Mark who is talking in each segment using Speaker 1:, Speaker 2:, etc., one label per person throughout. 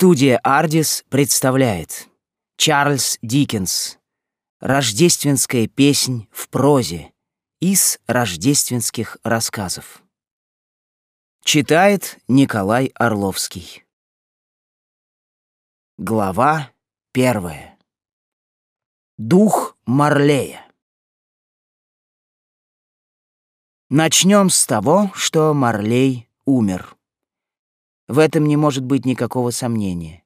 Speaker 1: Студия «Ардис» представляет Чарльз Диккенс «Рождественская песнь в прозе» из рождественских рассказов. Читает Николай Орловский. Глава первая. Дух Марлея. Начнем с того, что Марлей умер. В этом не может быть никакого сомнения,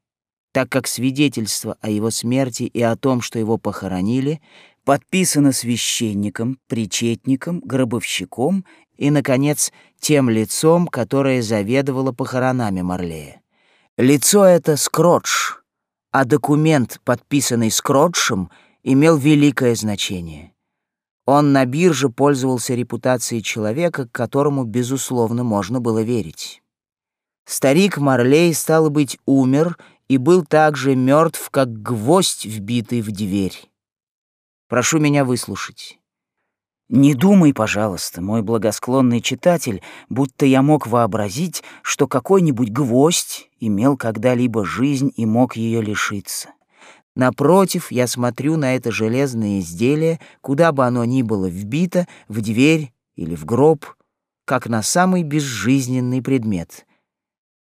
Speaker 1: так как свидетельство о его смерти и о том, что его похоронили, подписано священником, причетником, гробовщиком и, наконец, тем лицом, которое заведовало похоронами Марлея. Лицо это Скротч, а документ, подписанный Скротчем, имел великое значение. Он на бирже пользовался репутацией человека, которому, безусловно, можно было верить. Старик Марлей, стало быть, умер и был так же мертв, как гвоздь, вбитый в дверь. Прошу меня выслушать. Не думай, пожалуйста, мой благосклонный читатель, будто я мог вообразить, что какой-нибудь гвоздь имел когда-либо жизнь и мог ее лишиться. Напротив, я смотрю на это железное изделие, куда бы оно ни было вбито, в дверь или в гроб, как на самый безжизненный предмет —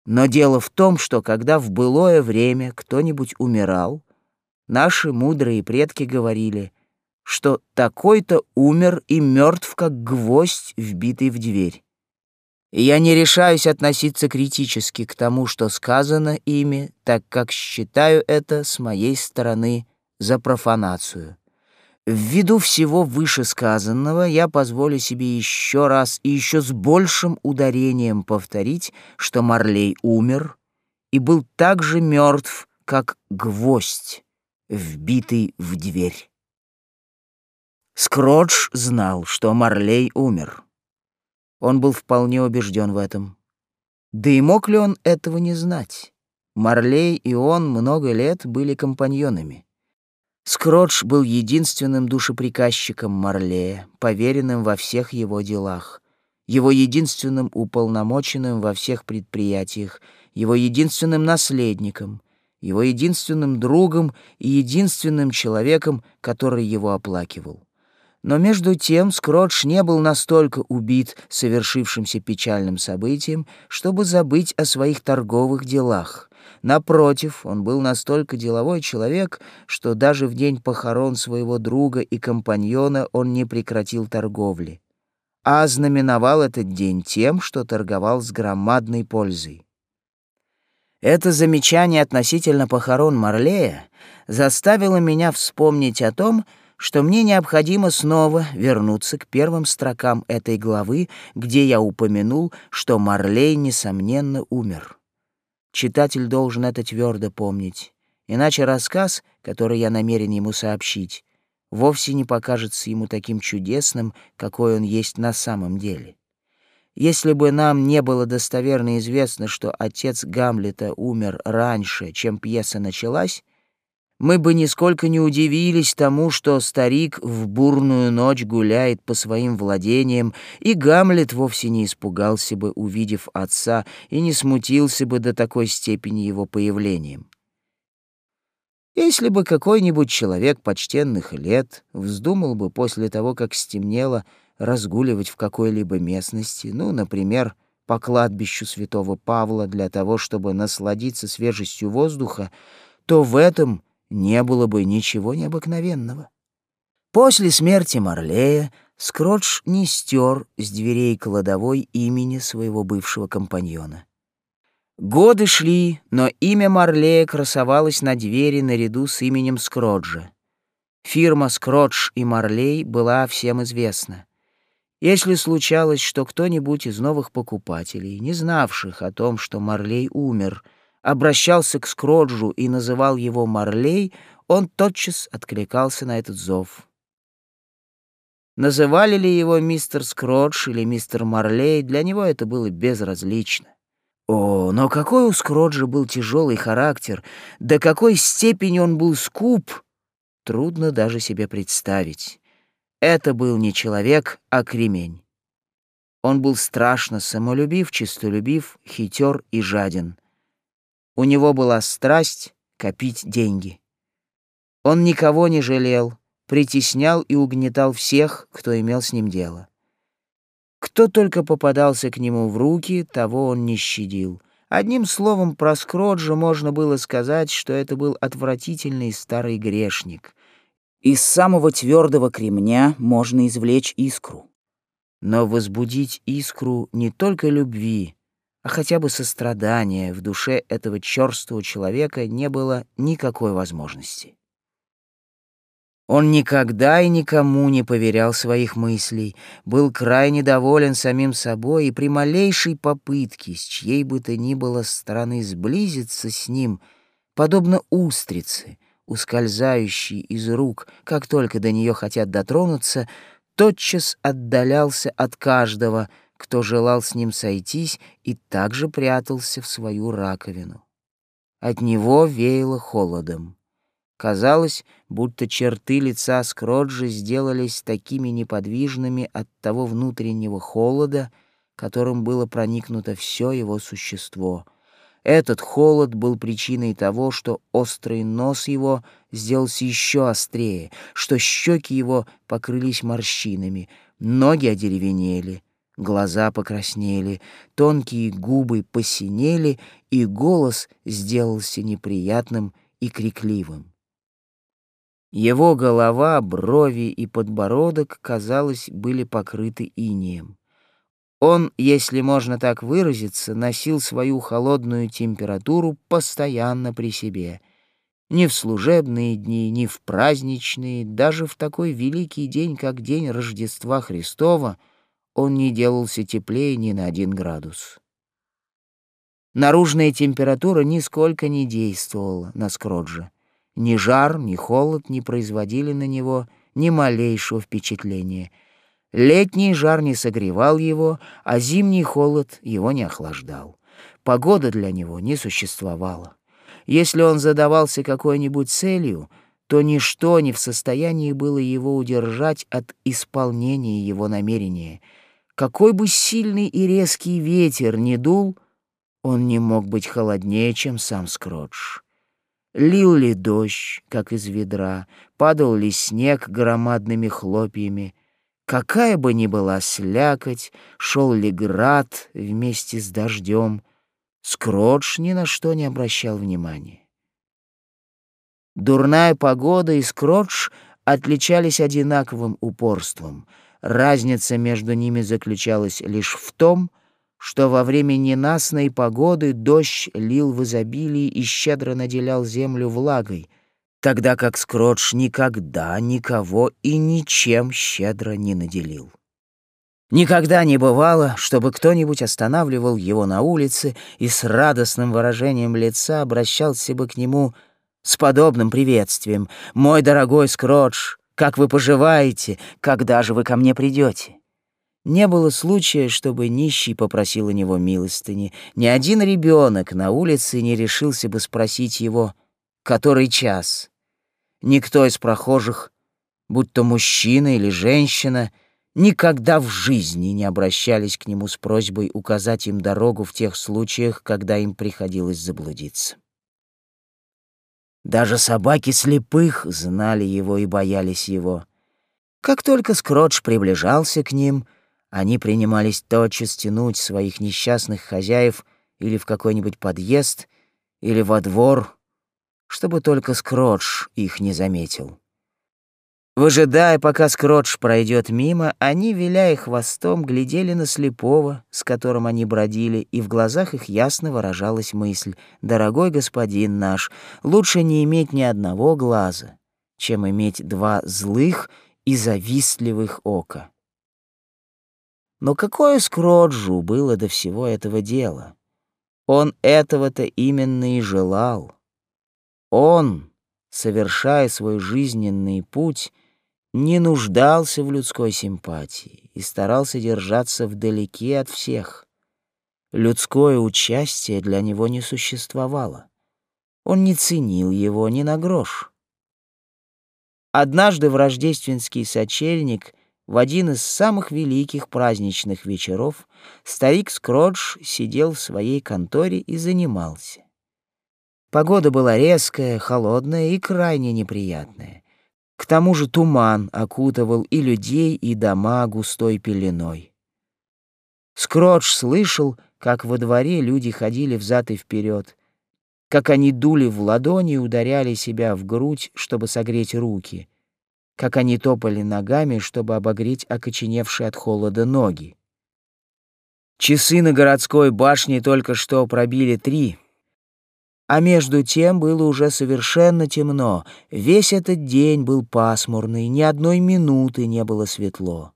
Speaker 1: но дело в том, что когда в былое время кто-нибудь умирал, наши мудрые предки говорили, что такой-то умер и мертв, как гвоздь, вбитый в дверь. И я не решаюсь относиться критически к тому, что сказано ими, так как считаю это с моей стороны за профанацию. Ввиду всего вышесказанного я позволю себе еще раз и еще с большим ударением повторить, что Марлей умер и был так же мертв, как гвоздь, вбитый в дверь. Скротч знал, что Марлей умер. Он был вполне убежден в этом. Да и мог ли он этого не знать? Марлей и он много лет были компаньонами. Скротч был единственным душеприказчиком Марлея, поверенным во всех его делах, его единственным уполномоченным во всех предприятиях, его единственным наследником, его единственным другом и единственным человеком, который его оплакивал. Но между тем Скротч не был настолько убит совершившимся печальным событием, чтобы забыть о своих торговых делах — Напротив, он был настолько деловой человек, что даже в день похорон своего друга и компаньона он не прекратил торговли, а знаменовал этот день тем, что торговал с громадной пользой. Это замечание относительно похорон Марлея заставило меня вспомнить о том, что мне необходимо снова вернуться к первым строкам этой главы, где я упомянул, что Марлей, несомненно, умер. Читатель должен это твердо помнить, иначе рассказ, который я намерен ему сообщить, вовсе не покажется ему таким чудесным, какой он есть на самом деле. Если бы нам не было достоверно известно, что отец Гамлета умер раньше, чем пьеса началась, мы бы нисколько не удивились тому, что старик в бурную ночь гуляет по своим владениям, и Гамлет вовсе не испугался бы, увидев отца, и не смутился бы до такой степени его появлением. Если бы какой-нибудь человек почтенных лет вздумал бы после того, как стемнело, разгуливать в какой-либо местности, ну, например, по кладбищу святого Павла для того, чтобы насладиться свежестью воздуха, то в этом не было бы ничего необыкновенного. После смерти Марлея Скротч не стер с дверей кладовой имени своего бывшего компаньона. Годы шли, но имя Марлея красовалось на двери наряду с именем Скроджа. Фирма Скротч и Марлей была всем известна. Если случалось, что кто-нибудь из новых покупателей, не знавших о том, что Марлей умер, обращался к Скроджу и называл его Марлей, он тотчас откликался на этот зов. Называли ли его мистер Скродж или мистер Марлей, для него это было безразлично. О, но какой у Скроджа был тяжелый характер, до какой степени он был скуп, трудно даже себе представить. Это был не человек, а кремень. Он был страшно самолюбив, честолюбив, хитер и жаден. У него была страсть копить деньги. Он никого не жалел, притеснял и угнетал всех, кто имел с ним дело. Кто только попадался к нему в руки, того он не щадил. Одним словом, про Скроджа можно было сказать, что это был отвратительный старый грешник. Из самого твердого кремня можно извлечь искру. Но возбудить искру не только любви, а хотя бы сострадания в душе этого черствого человека не было никакой возможности. Он никогда и никому не поверял своих мыслей, был крайне доволен самим собой и при малейшей попытке с чьей бы то ни было стороны сблизиться с ним, подобно устрице, ускользающей из рук, как только до нее хотят дотронуться, тотчас отдалялся от каждого, кто желал с ним сойтись, и также прятался в свою раковину. От него веяло холодом. Казалось, будто черты лица Скроджа сделались такими неподвижными от того внутреннего холода, которым было проникнуто все его существо. Этот холод был причиной того, что острый нос его сделался еще острее, что щеки его покрылись морщинами, ноги одеревенели, глаза покраснели, тонкие губы посинели, и голос сделался неприятным и крикливым. Его голова, брови и подбородок, казалось, были покрыты инеем. Он, если можно так выразиться, носил свою холодную температуру постоянно при себе. Ни в служебные дни, ни в праздничные, даже в такой великий день, как день Рождества Христова, он не делался теплее ни на один градус. Наружная температура нисколько не действовала на Скроджа. Ни жар, ни холод не производили на него ни малейшего впечатления. Летний жар не согревал его, а зимний холод его не охлаждал. Погода для него не существовала. Если он задавался какой-нибудь целью, то ничто не в состоянии было его удержать от исполнения его намерения. Какой бы сильный и резкий ветер ни дул, он не мог быть холоднее, чем сам Скротч. Лил ли дождь, как из ведра, падал ли снег громадными хлопьями, какая бы ни была слякоть, шел ли град вместе с дождем, Скротч ни на что не обращал внимания. Дурная погода и Скротч отличались одинаковым упорством. Разница между ними заключалась лишь в том, что во время ненастной погоды дождь лил в изобилии и щедро наделял землю влагой, тогда как Скротч никогда никого и ничем щедро не наделил. Никогда не бывало, чтобы кто-нибудь останавливал его на улице и с радостным выражением лица обращался бы к нему с подобным приветствием. «Мой дорогой Скротч, как вы поживаете? Когда же вы ко мне придете?» Не было случая, чтобы нищий попросил у него милостыни. Ни один ребенок на улице не решился бы спросить его, который час. Никто из прохожих, будь то мужчина или женщина, никогда в жизни не обращались к нему с просьбой указать им дорогу в тех случаях, когда им приходилось заблудиться. Даже собаки слепых знали его и боялись его. Как только Скротч приближался к ним — они принимались тотчас тянуть своих несчастных хозяев или в какой-нибудь подъезд, или во двор, чтобы только Скротч их не заметил. Выжидая, пока Скротч пройдет мимо, они, виляя хвостом, глядели на слепого, с которым они бродили, и в глазах их ясно выражалась мысль «Дорогой господин наш, лучше не иметь ни одного глаза, чем иметь два злых и завистливых ока». Но какое Скроджу было до всего этого дела? Он этого-то именно и желал. Он, совершая свой жизненный путь, не нуждался в людской симпатии и старался держаться вдалеке от всех. Людское участие для него не существовало. Он не ценил его ни на грош. Однажды в рождественский сочельник — в один из самых великих праздничных вечеров старик Скродж сидел в своей конторе и занимался. Погода была резкая, холодная и крайне неприятная. К тому же туман окутывал и людей, и дома густой пеленой. Скротч слышал, как во дворе люди ходили взад и вперед, как они дули в ладони и ударяли себя в грудь, чтобы согреть руки, как они топали ногами, чтобы обогреть окоченевшие от холода ноги. Часы на городской башне только что пробили три, а между тем было уже совершенно темно. Весь этот день был пасмурный, ни одной минуты не было светло.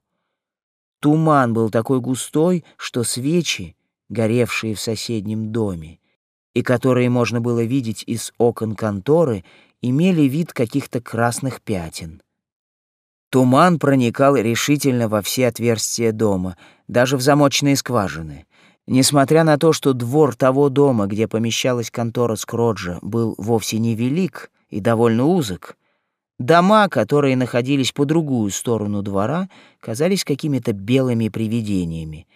Speaker 1: Туман был такой густой, что свечи, горевшие в соседнем доме, и которые можно было видеть из окон конторы, имели вид каких-то красных пятен. Туман проникал решительно во все отверстия дома, даже в замочные скважины. Несмотря на то, что двор того дома, где помещалась контора Скроджа, был вовсе не велик и довольно узок, дома, которые находились по другую сторону двора, казались какими-то белыми привидениями.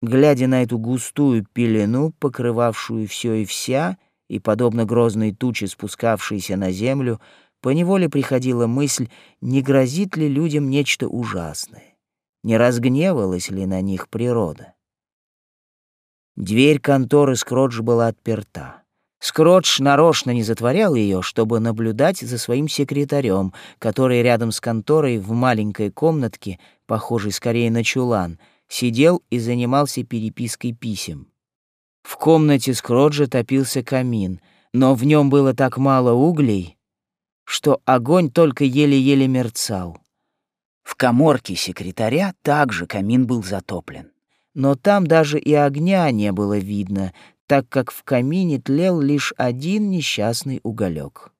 Speaker 1: Глядя на эту густую пелену, покрывавшую все и вся, и, подобно грозной туче, спускавшейся на землю, поневоле приходила мысль, не грозит ли людям нечто ужасное, не разгневалась ли на них природа. Дверь конторы Скротч была отперта. Скротч нарочно не затворял ее, чтобы наблюдать за своим секретарем, который рядом с конторой в маленькой комнатке, похожей скорее на чулан, сидел и занимался перепиской писем. В комнате Скроджа топился камин, но в нем было так мало углей, что огонь только еле-еле мерцал. В коморке секретаря также камин был затоплен но там даже и огня не было видно, так как в камине тлел лишь один несчастный уголек.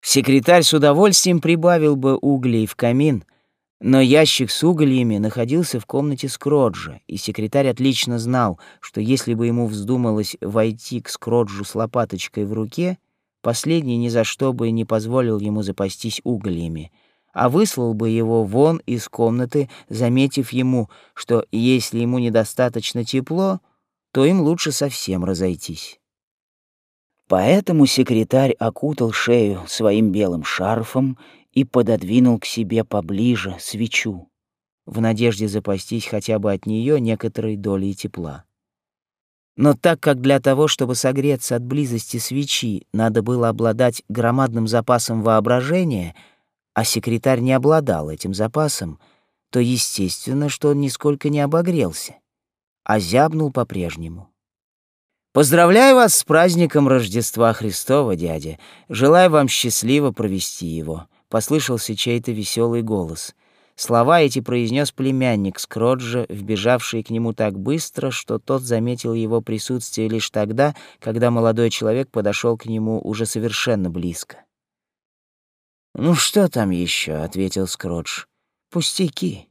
Speaker 1: Секретарь с удовольствием прибавил бы углей в камин, но ящик с угольями находился в комнате Скроджа, и секретарь отлично знал, что если бы ему вздумалось войти к Скроджу с лопаточкой в руке, последний ни за что бы не позволил ему запастись угольями — а выслал бы его вон из комнаты, заметив ему, что если ему недостаточно тепло, то им лучше совсем разойтись. Поэтому секретарь окутал шею своим белым шарфом и пододвинул к себе поближе свечу, в надежде запастись хотя бы от нее некоторой долей тепла. Но так как для того, чтобы согреться от близости свечи, надо было обладать громадным запасом воображения — а секретарь не обладал этим запасом, то естественно, что он нисколько не обогрелся, а зябнул по-прежнему. «Поздравляю вас с праздником Рождества Христова, дядя. Желаю вам счастливо провести его», — послышался чей-то веселый голос. Слова эти произнес племянник Скроджа, вбежавший к нему так быстро, что тот заметил его присутствие лишь тогда, когда молодой человек подошел к нему уже совершенно близко. «Ну что там еще? ответил Скротч. «Пустяки».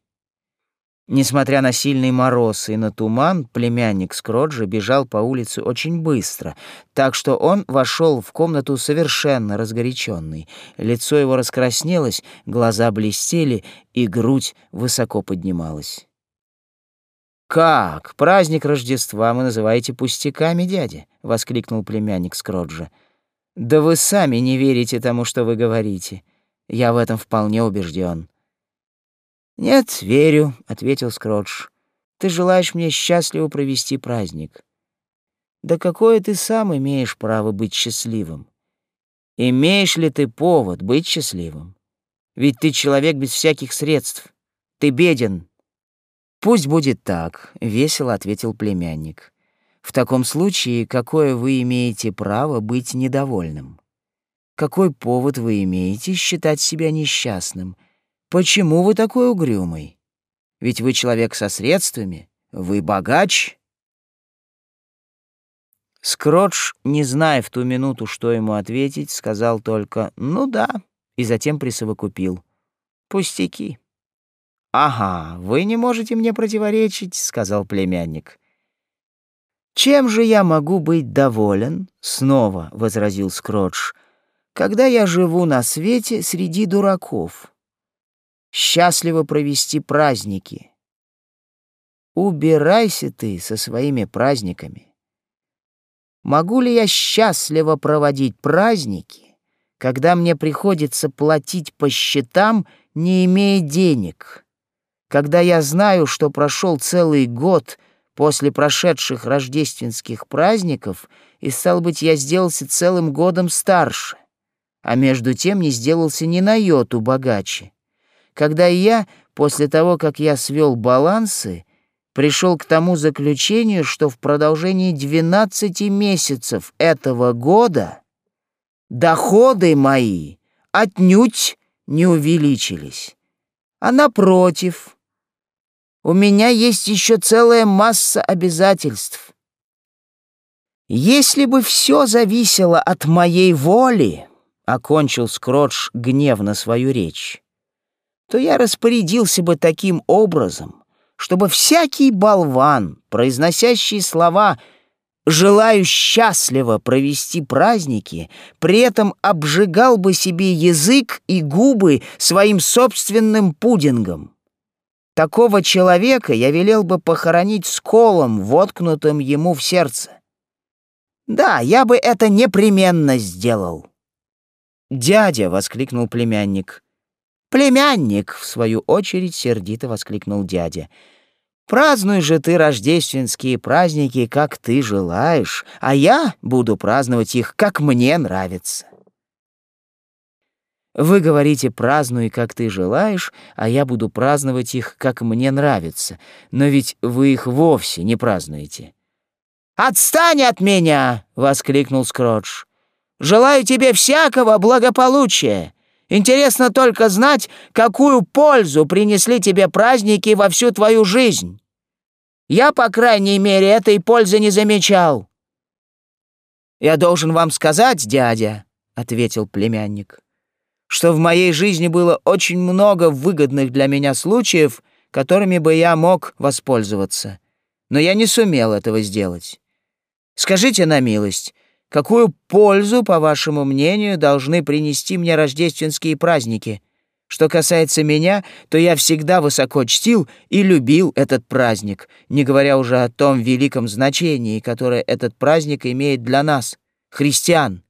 Speaker 1: Несмотря на сильный мороз и на туман, племянник Скроджа бежал по улице очень быстро, так что он вошел в комнату совершенно разгоряченный. Лицо его раскраснелось, глаза блестели, и грудь высоко поднималась. «Как? Праздник Рождества вы называете пустяками, дядя?» — воскликнул племянник Скроджа. «Да вы сами не верите тому, что вы говорите. Я в этом вполне убежден. «Нет, верю», — ответил Скротч. «Ты желаешь мне счастливо провести праздник. Да какое ты сам имеешь право быть счастливым? Имеешь ли ты повод быть счастливым? Ведь ты человек без всяких средств. Ты беден». «Пусть будет так», — весело ответил племянник. «В таком случае, какое вы имеете право быть недовольным?» Какой повод вы имеете считать себя несчастным? Почему вы такой угрюмый? Ведь вы человек со средствами, вы богач. Скротч, не зная в ту минуту, что ему ответить, сказал только «ну да» и затем присовокупил. «Пустяки». «Ага, вы не можете мне противоречить», — сказал племянник. «Чем же я могу быть доволен?» — снова возразил Скротч когда я живу на свете среди дураков. Счастливо провести праздники. Убирайся ты со своими праздниками. Могу ли я счастливо проводить праздники, когда мне приходится платить по счетам, не имея денег? Когда я знаю, что прошел целый год после прошедших рождественских праздников, и, стал быть, я сделался целым годом старше, а между тем не сделался ни на йоту богаче. Когда я, после того, как я свел балансы, пришел к тому заключению, что в продолжении 12 месяцев этого года доходы мои отнюдь не увеличились, а напротив, у меня есть еще целая масса обязательств. Если бы все зависело от моей воли, — окончил Скротч гневно свою речь, — то я распорядился бы таким образом, чтобы всякий болван, произносящий слова «желаю счастливо провести праздники», при этом обжигал бы себе язык и губы своим собственным пудингом. Такого человека я велел бы похоронить сколом, воткнутым ему в сердце. Да, я бы это непременно сделал. «Дядя!» — воскликнул племянник. «Племянник!» — в свою очередь сердито воскликнул дядя. «Празднуй же ты рождественские праздники, как ты желаешь, а я буду праздновать их, как мне нравится». Вы говорите «празднуй, как ты желаешь», а я буду праздновать их, как мне нравится. Но ведь вы их вовсе не празднуете. «Отстань от меня!» — воскликнул Скротч. «Желаю тебе всякого благополучия. Интересно только знать, какую пользу принесли тебе праздники во всю твою жизнь. Я, по крайней мере, этой пользы не замечал». «Я должен вам сказать, дядя», — ответил племянник, «что в моей жизни было очень много выгодных для меня случаев, которыми бы я мог воспользоваться, но я не сумел этого сделать. Скажите на милость, Какую пользу, по вашему мнению, должны принести мне рождественские праздники? Что касается меня, то я всегда высоко чтил и любил этот праздник, не говоря уже о том великом значении, которое этот праздник имеет для нас, христиан.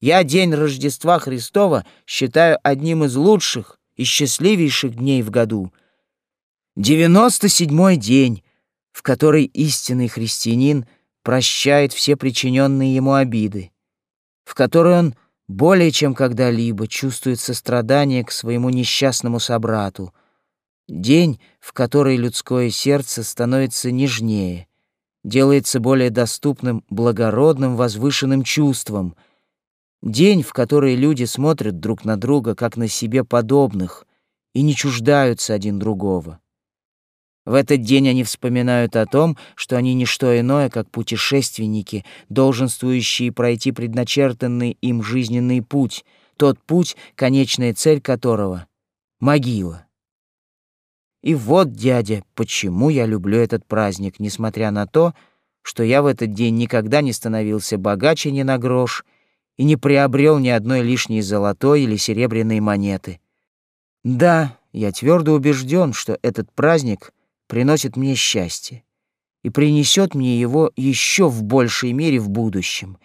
Speaker 1: Я день Рождества Христова считаю одним из лучших и счастливейших дней в году. Девяносто седьмой день, в который истинный христианин — прощает все причиненные ему обиды, в которой он более чем когда-либо чувствует сострадание к своему несчастному собрату, день, в который людское сердце становится нежнее, делается более доступным благородным возвышенным чувством, день, в который люди смотрят друг на друга как на себе подобных и не чуждаются один другого. В этот день они вспоминают о том, что они не что иное, как путешественники, долженствующие пройти предначертанный им жизненный путь, тот путь, конечная цель которого — могила. И вот, дядя, почему я люблю этот праздник, несмотря на то, что я в этот день никогда не становился богаче ни на грош и не приобрел ни одной лишней золотой или серебряной монеты. Да, я твердо убежден, что этот праздник — приносит мне счастье и принесет мне его еще в большей мере в будущем.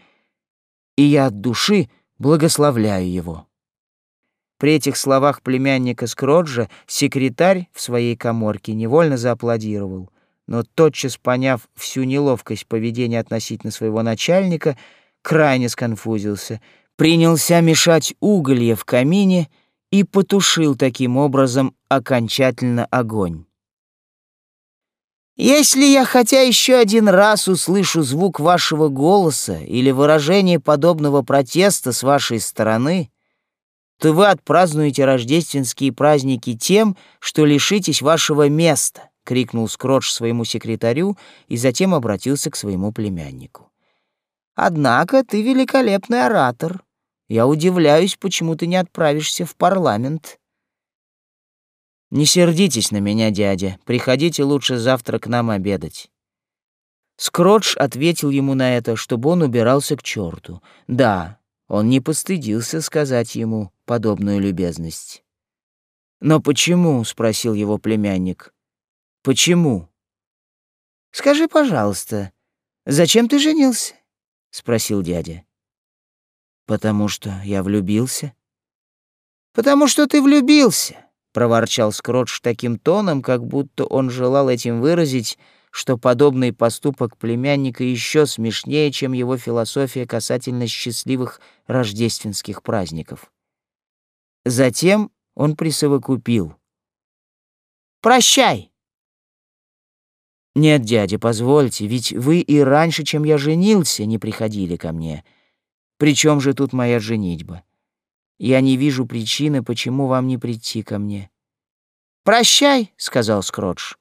Speaker 1: И я от души благословляю его. При этих словах племянника Скроджа секретарь в своей коморке невольно зааплодировал, но тотчас поняв всю неловкость поведения относительно своего начальника, крайне сконфузился, принялся мешать уголья в камине и потушил таким образом окончательно огонь. Если я хотя еще один раз услышу звук вашего голоса или выражение подобного протеста с вашей стороны, то вы отпразднуете рождественские праздники тем, что лишитесь вашего места, — крикнул Скротч своему секретарю и затем обратился к своему племяннику. «Однако ты великолепный оратор. Я удивляюсь, почему ты не отправишься в парламент. Не сердитесь на меня, дядя. Приходите лучше завтра к нам обедать. Скротч ответил ему на это, чтобы он убирался к черту. Да, он не постыдился сказать ему подобную любезность. «Но почему?» — спросил его племянник. «Почему?» «Скажи, пожалуйста, зачем ты женился? — спросил дядя. «Потому что я влюбился». «Потому что ты влюбился», — проворчал Скротч таким тоном, как будто он желал этим выразить, что подобный поступок племянника еще смешнее, чем его философия касательно счастливых рождественских праздников. Затем он присовокупил. «Прощай!» «Нет, дядя, позвольте, ведь вы и раньше, чем я женился, не приходили ко мне. Причем же тут моя женитьба? Я не вижу причины, почему вам не прийти ко мне». «Прощай», — сказал Скротч.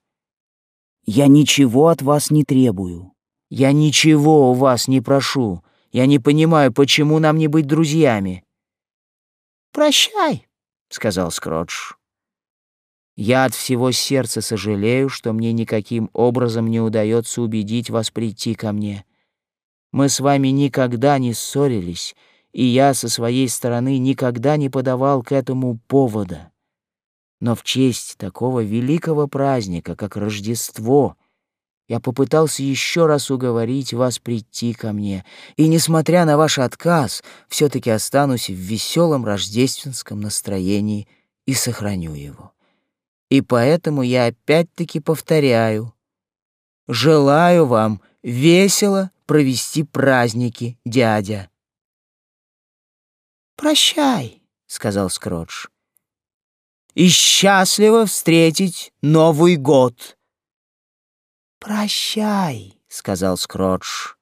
Speaker 1: «Я ничего от вас не требую. Я ничего у вас не прошу. Я не понимаю, почему нам не быть друзьями». «Прощай», — сказал Скротч. Я от всего сердца сожалею, что мне никаким образом не удается убедить вас прийти ко мне. Мы с вами никогда не ссорились, и я со своей стороны никогда не подавал к этому повода. Но в честь такого великого праздника, как Рождество, я попытался еще раз уговорить вас прийти ко мне, и, несмотря на ваш отказ, все таки останусь в веселом рождественском настроении и сохраню его. И поэтому я опять-таки повторяю. Желаю вам весело провести праздники, дядя. «Прощай», — сказал Скротч. «И счастливо встретить Новый год». «Прощай», — сказал Скротч.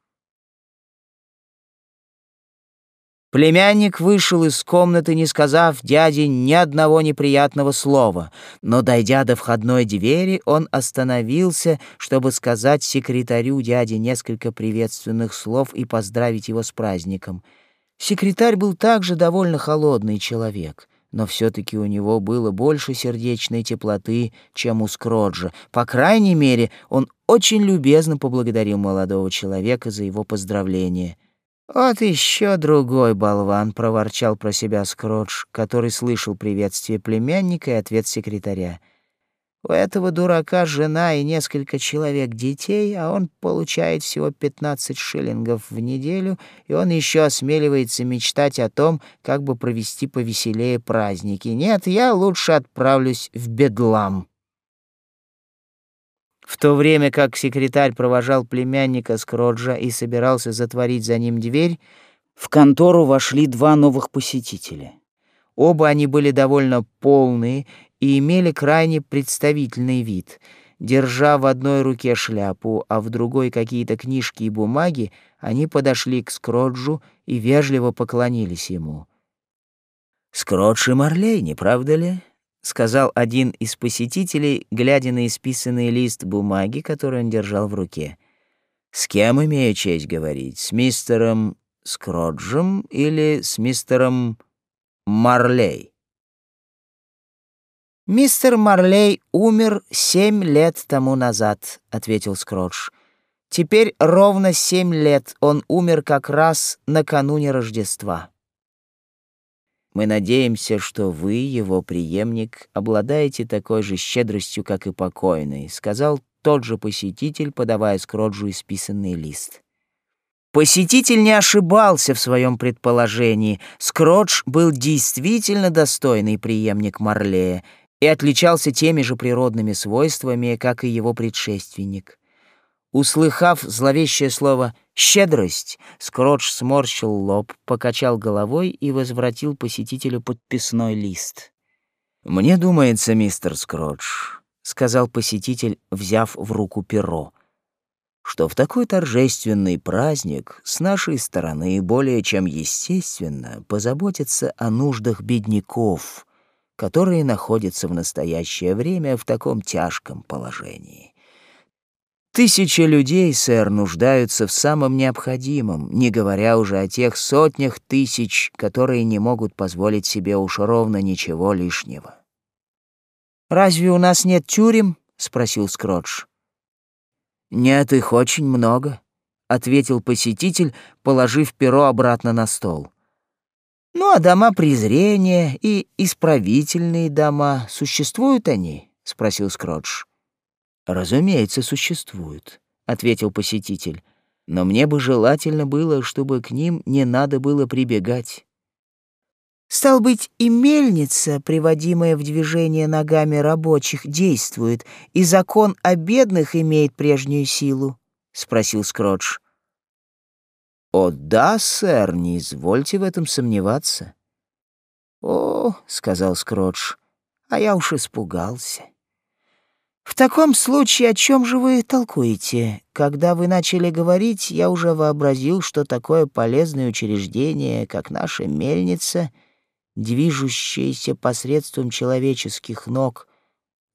Speaker 1: Племянник вышел из комнаты, не сказав дяде ни одного неприятного слова, но, дойдя до входной двери, он остановился, чтобы сказать секретарю дяди несколько приветственных слов и поздравить его с праздником. Секретарь был также довольно холодный человек, но все-таки у него было больше сердечной теплоты, чем у Скроджа. По крайней мере, он очень любезно поблагодарил молодого человека за его поздравление — «Вот еще другой болван», — проворчал про себя Скротч, который слышал приветствие племянника и ответ секретаря. «У этого дурака жена и несколько человек детей, а он получает всего 15 шиллингов в неделю, и он еще осмеливается мечтать о том, как бы провести повеселее праздники. Нет, я лучше отправлюсь в Бедлам». В то время как секретарь провожал племянника Скроджа и собирался затворить за ним дверь, в контору вошли два новых посетителя. Оба они были довольно полные и имели крайне представительный вид. Держа в одной руке шляпу, а в другой какие-то книжки и бумаги, они подошли к Скроджу и вежливо поклонились ему. «Скродж и Марлей, не правда ли?» сказал один из посетителей, глядя на исписанный лист бумаги, который он держал в руке. «С кем имею честь говорить? С мистером Скроджем или с мистером Марлей?» «Мистер Марлей умер семь лет тому назад», — ответил Скродж. «Теперь ровно семь лет он умер как раз накануне Рождества». Мы надеемся, что вы, его преемник, обладаете такой же щедростью, как и покойный», — сказал тот же посетитель, подавая Скроджу исписанный лист. Посетитель не ошибался в своем предположении. Скродж был действительно достойный преемник Марлея и отличался теми же природными свойствами, как и его предшественник. Услыхав зловещее слово «щедрость», Скротч сморщил лоб, покачал головой и возвратил посетителю подписной лист. «Мне думается, мистер Скротч», — сказал посетитель, взяв в руку перо, что в такой торжественный праздник с нашей стороны более чем естественно позаботиться о нуждах бедняков, которые находятся в настоящее время в таком тяжком положении. Тысячи людей, сэр, нуждаются в самом необходимом, не говоря уже о тех сотнях тысяч, которые не могут позволить себе уж ровно ничего лишнего. «Разве у нас нет тюрем?» — спросил Скротч. «Нет, их очень много», — ответил посетитель, положив перо обратно на стол. «Ну, а дома презрения и исправительные дома, существуют они?» — спросил Скротч. «Разумеется, существуют», — ответил посетитель. Но мне бы желательно было, чтобы к ним не надо было прибегать.
Speaker 2: Стал быть, и мельница, приводимая в движение ногами рабочих, действует, и закон о бедных имеет прежнюю силу? — спросил Скротч.
Speaker 1: «О да, сэр, не извольте в этом сомневаться».
Speaker 2: «О, — сказал Скротч, — а я уж испугался». «В таком случае о чем же вы толкуете? Когда вы начали говорить, я уже вообразил, что такое полезное учреждение, как наша мельница, движущаяся посредством человеческих ног,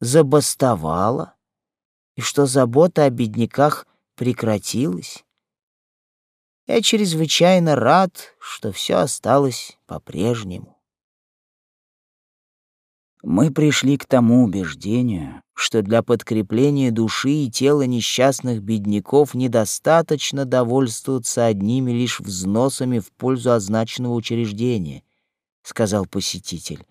Speaker 2: забастовала, и что забота о бедняках прекратилась. Я чрезвычайно рад, что все осталось по-прежнему.
Speaker 1: Мы пришли к тому убеждению, что для подкрепления души и тела несчастных бедняков недостаточно довольствоваться одними лишь взносами в пользу означенного учреждения, сказал посетитель.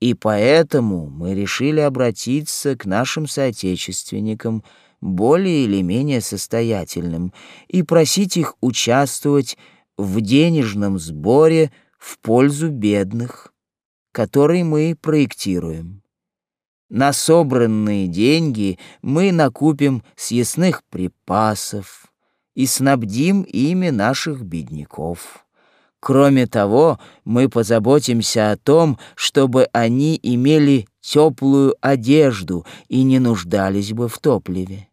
Speaker 1: И поэтому мы решили обратиться к нашим соотечественникам, более или менее состоятельным, и просить их участвовать в денежном сборе в пользу бедных который мы проектируем. На собранные деньги мы накупим съестных припасов и снабдим ими наших бедняков. Кроме того, мы позаботимся о том, чтобы они имели теплую одежду и не нуждались бы в топливе.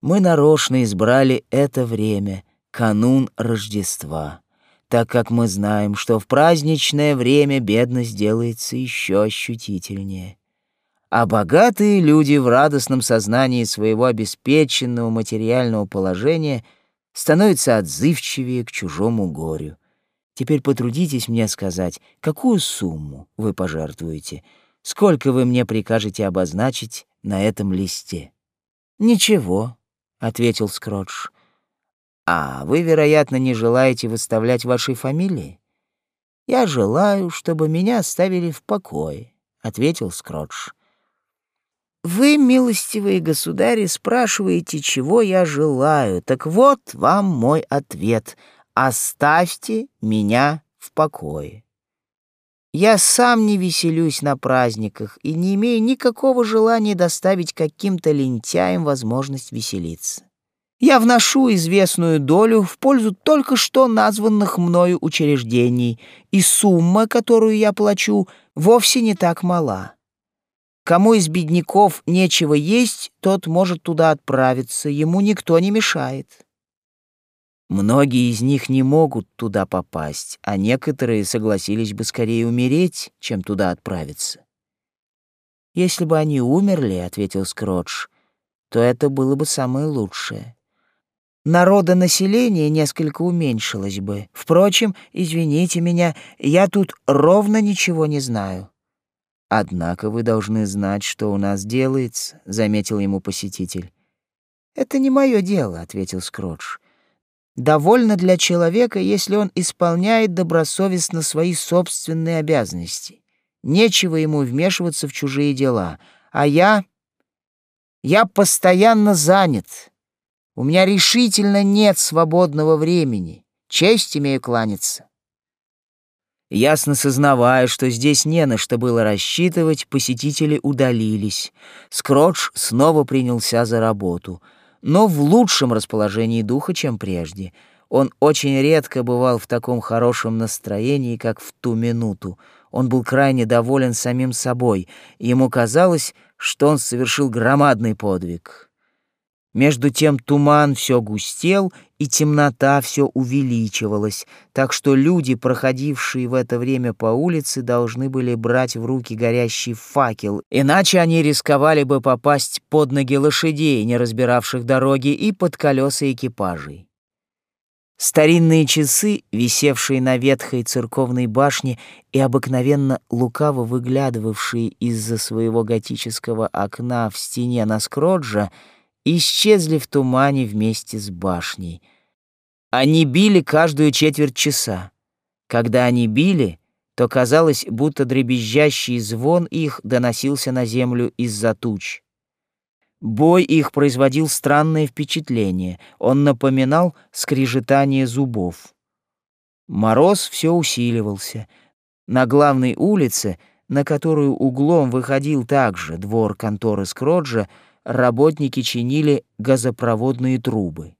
Speaker 1: Мы нарочно избрали это время, канун Рождества так как мы знаем, что в праздничное время бедность делается еще ощутительнее. А богатые люди в радостном сознании своего обеспеченного материального положения становятся отзывчивее к чужому горю. Теперь потрудитесь мне сказать, какую сумму вы пожертвуете, сколько вы мне прикажете обозначить на этом листе.
Speaker 2: «Ничего», — ответил Скротч, —
Speaker 1: а вы, вероятно, не желаете выставлять вашей фамилии?
Speaker 2: Я желаю, чтобы меня оставили в покое, ответил Скротч. Вы, милостивые государи, спрашиваете, чего я желаю. Так вот вам мой ответ. Оставьте меня в покое. Я сам не веселюсь на праздниках и не имею никакого желания доставить каким-то лентяям возможность веселиться я вношу известную долю в пользу только что названных мною учреждений, и сумма, которую я плачу, вовсе не так мала. Кому из бедняков нечего есть, тот может туда отправиться, ему никто не мешает.
Speaker 1: Многие из них не могут туда попасть, а некоторые согласились бы скорее умереть, чем туда отправиться.
Speaker 2: «Если бы они умерли, — ответил Скротч, — то это было бы самое лучшее народонаселение несколько уменьшилось бы. Впрочем, извините меня, я тут ровно ничего не знаю.
Speaker 1: Однако вы должны знать, что у нас делается, заметил ему посетитель.
Speaker 2: Это не мое дело, ответил Скротч. Довольно для человека, если он исполняет добросовестно свои собственные обязанности. Нечего ему вмешиваться в чужие дела. А я... Я постоянно занят, у меня решительно нет свободного времени. Честь имею кланяться.
Speaker 1: Ясно сознавая, что здесь не на что было рассчитывать, посетители удалились. Скротч снова принялся за работу, но в лучшем расположении духа, чем прежде. Он очень редко бывал в таком хорошем настроении, как в ту минуту. Он был крайне доволен самим собой, и ему казалось, что он совершил громадный подвиг. Между тем туман все густел, и темнота все увеличивалась, так что люди, проходившие в это время по улице, должны были брать в руки горящий факел, иначе они рисковали бы попасть под ноги лошадей, не разбиравших дороги, и под колеса экипажей. Старинные часы, висевшие на ветхой церковной башне и обыкновенно лукаво выглядывавшие из-за своего готического окна в стене на Скроджа, исчезли в тумане вместе с башней. Они били каждую четверть часа. Когда они били, то казалось, будто дребезжащий звон их доносился на землю из-за туч.
Speaker 2: Бой их производил странное впечатление. Он напоминал скрежетание зубов. Мороз все усиливался. На главной улице, на которую углом выходил также двор конторы Скроджа, работники чинили газопроводные трубы.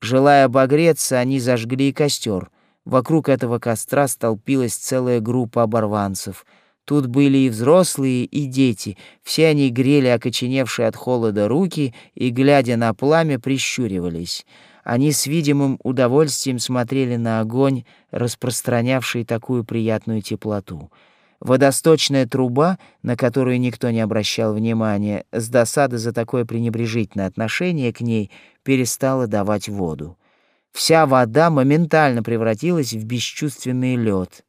Speaker 2: Желая обогреться, они зажгли костер. Вокруг этого костра столпилась целая группа оборванцев. Тут были и взрослые, и дети. Все они грели окоченевшие от холода руки и, глядя на пламя, прищуривались. Они с видимым удовольствием смотрели на огонь, распространявший такую приятную теплоту. Водосточная труба, на которую никто не обращал внимания, с досады за такое пренебрежительное отношение к ней, перестала давать воду. Вся вода моментально превратилась в бесчувственный лед.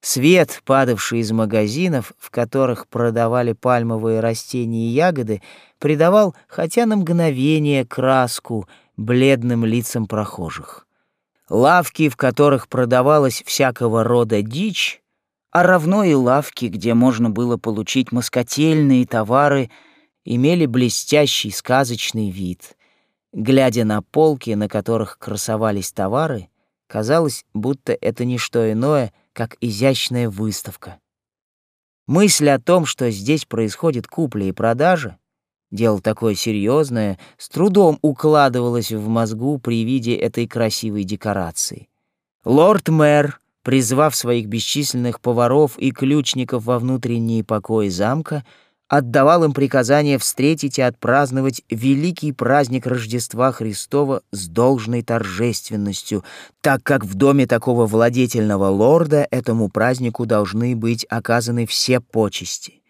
Speaker 2: Свет, падавший из магазинов, в которых продавали пальмовые растения и ягоды, придавал хотя на мгновение краску бледным лицам прохожих. Лавки, в которых продавалась всякого рода дичь, а равно и лавки, где можно было получить москотельные товары, имели блестящий сказочный вид — Глядя на полки, на которых красовались товары, казалось, будто это не что иное, как изящная выставка. Мысль о том, что здесь происходит купля и продажа, дело такое серьезное, с трудом укладывалась в мозгу при виде этой красивой декорации. Лорд-мэр, призвав своих бесчисленных поваров и ключников во внутренние покои замка, отдавал им приказание встретить и отпраздновать великий праздник Рождества Христова с должной торжественностью, так как в доме такого владетельного лорда этому празднику должны быть оказаны все почести.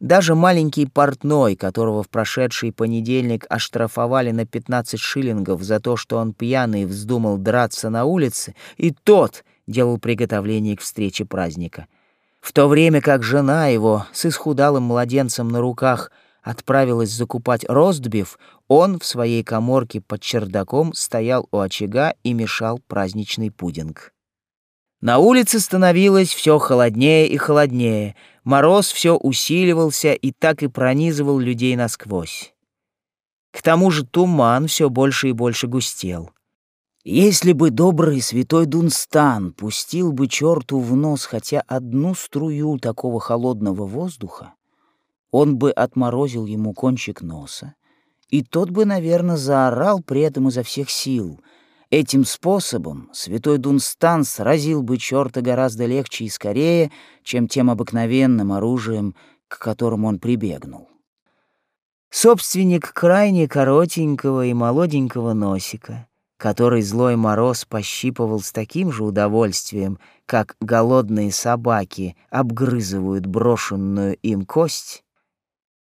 Speaker 2: Даже маленький портной, которого в прошедший понедельник оштрафовали на 15 шиллингов за то, что он пьяный вздумал драться на улице, и тот делал приготовление к встрече праздника — в то время как жена его с исхудалым младенцем на руках отправилась закупать ростбиф, он в своей коморке под чердаком стоял у очага и мешал праздничный пудинг. На улице становилось все холоднее и холоднее, мороз все усиливался и так и пронизывал людей насквозь. К тому же туман все больше и больше густел. Если бы добрый святой Дунстан пустил бы черту в нос хотя одну струю такого холодного воздуха, он бы отморозил ему кончик носа, и тот бы, наверное, заорал при этом изо всех сил. Этим способом святой Дунстан сразил бы черта гораздо легче и скорее, чем тем обыкновенным оружием, к которому он прибегнул. Собственник крайне коротенького и молоденького носика — который злой мороз пощипывал с таким же удовольствием, как голодные собаки обгрызывают брошенную им кость,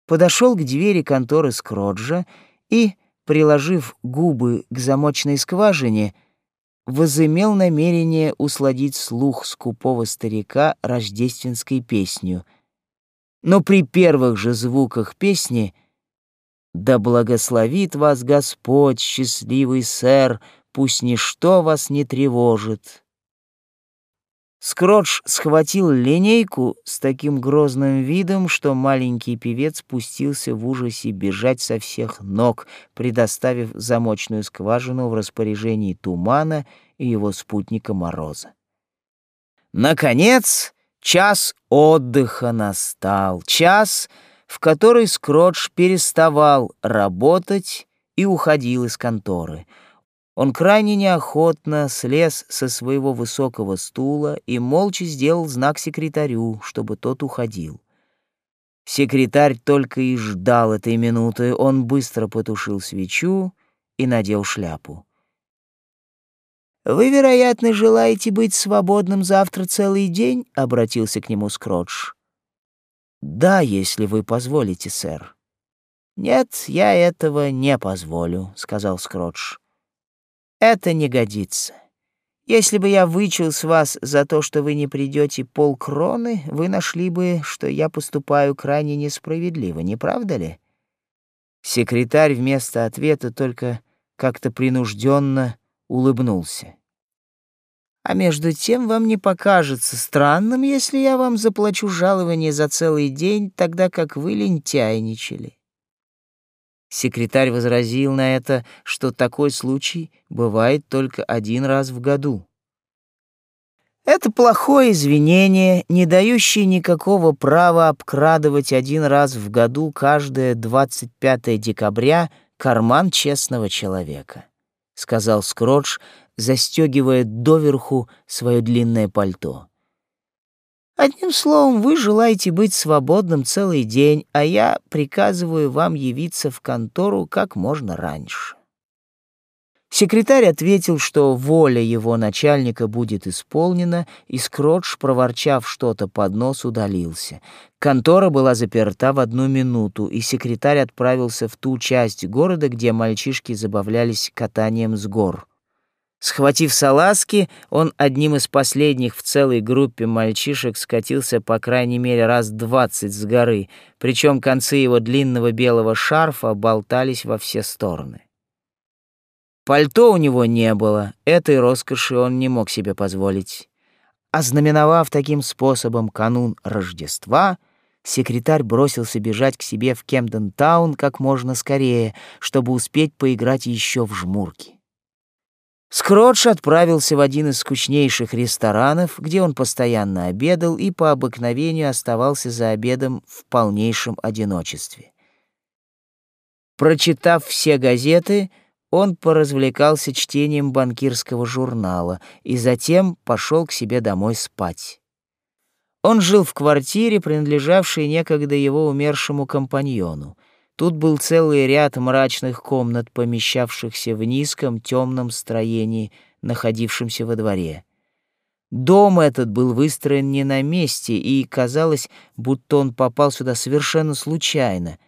Speaker 2: подошел к двери конторы Скроджа и, приложив губы к замочной скважине, возымел намерение усладить слух скупого старика рождественской песнью. Но при первых же звуках песни — да благословит вас Господь, счастливый сэр, пусть ничто вас не тревожит. Скротч схватил линейку с таким грозным видом, что маленький певец спустился в ужасе бежать со всех ног, предоставив замочную скважину в распоряжении Тумана и его спутника Мороза. Наконец, час отдыха настал, час — в которой Скротч переставал работать и уходил из конторы. Он крайне неохотно слез со своего высокого стула и молча сделал знак секретарю, чтобы тот уходил. Секретарь только и ждал этой минуты. Он быстро потушил свечу и надел шляпу. «Вы, вероятно, желаете быть свободным завтра целый день?» — обратился к нему Скротч. «Да, если вы позволите, сэр». «Нет, я этого не позволю», — сказал Скротч. «Это не годится. Если бы я вычел с вас за то, что вы не придете полкроны, вы нашли бы, что я поступаю крайне несправедливо, не правда ли?» Секретарь вместо ответа только как-то принужденно улыбнулся. А между тем вам не покажется странным, если я вам заплачу жалование за целый день, тогда как вы лентяйничали. Секретарь возразил на это, что такой случай бывает только один раз в году. Это плохое извинение, не дающее никакого права обкрадывать один раз в году каждое 25 декабря карман честного человека, сказал Скротч, застегивая доверху свое длинное пальто. Одним словом, вы желаете быть свободным целый день, а я приказываю вам явиться в контору как можно раньше. Секретарь ответил, что воля его начальника будет исполнена, и Скротч, проворчав что-то под нос, удалился. Контора была заперта в одну минуту, и секретарь отправился в ту часть города, где мальчишки забавлялись катанием с гор. Схватив салазки, он одним из последних в целой группе мальчишек скатился по крайней мере раз двадцать с горы, причем концы его длинного белого шарфа болтались во все стороны. Пальто у него не было, этой роскоши он не мог себе позволить. Ознаменовав таким способом канун Рождества, секретарь бросился бежать к себе в Кемден-таун как можно скорее, чтобы успеть поиграть еще в жмурки. Скротч отправился в один из скучнейших ресторанов, где он постоянно обедал и по обыкновению оставался за обедом в полнейшем одиночестве. Прочитав все газеты, он поразвлекался чтением банкирского журнала и затем пошел к себе домой спать. Он жил в квартире, принадлежавшей некогда его умершему компаньону. Тут был целый ряд мрачных комнат, помещавшихся в низком темном строении, находившемся во дворе. Дом этот был выстроен не на месте, и казалось, будто он попал сюда совершенно случайно,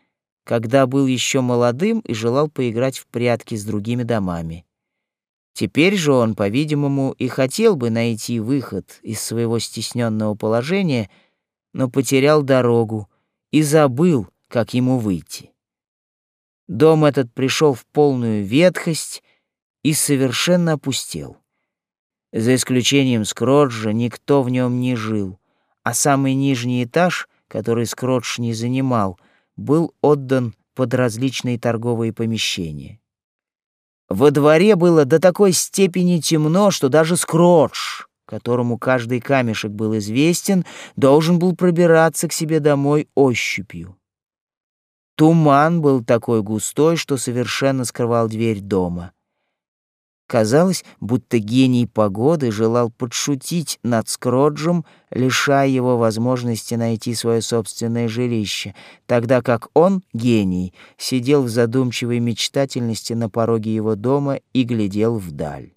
Speaker 2: когда был еще молодым и желал поиграть в прятки с другими домами. Теперь же он, по-видимому, и хотел бы найти выход из своего стесненного положения, но потерял дорогу и забыл, как ему выйти. Дом этот пришел в полную ветхость и совершенно опустел. За исключением Скроджа никто в нем не жил, а самый нижний этаж, который Скродж не занимал, был отдан под различные торговые помещения. Во дворе было до такой степени темно, что даже Скродж, которому каждый камешек был известен, должен был пробираться к себе домой ощупью. Туман был такой густой, что совершенно скрывал дверь дома. Казалось, будто гений погоды желал подшутить над Скроджем, лишая его возможности найти свое собственное жилище, тогда как он, гений, сидел в задумчивой мечтательности на пороге его дома и глядел вдаль.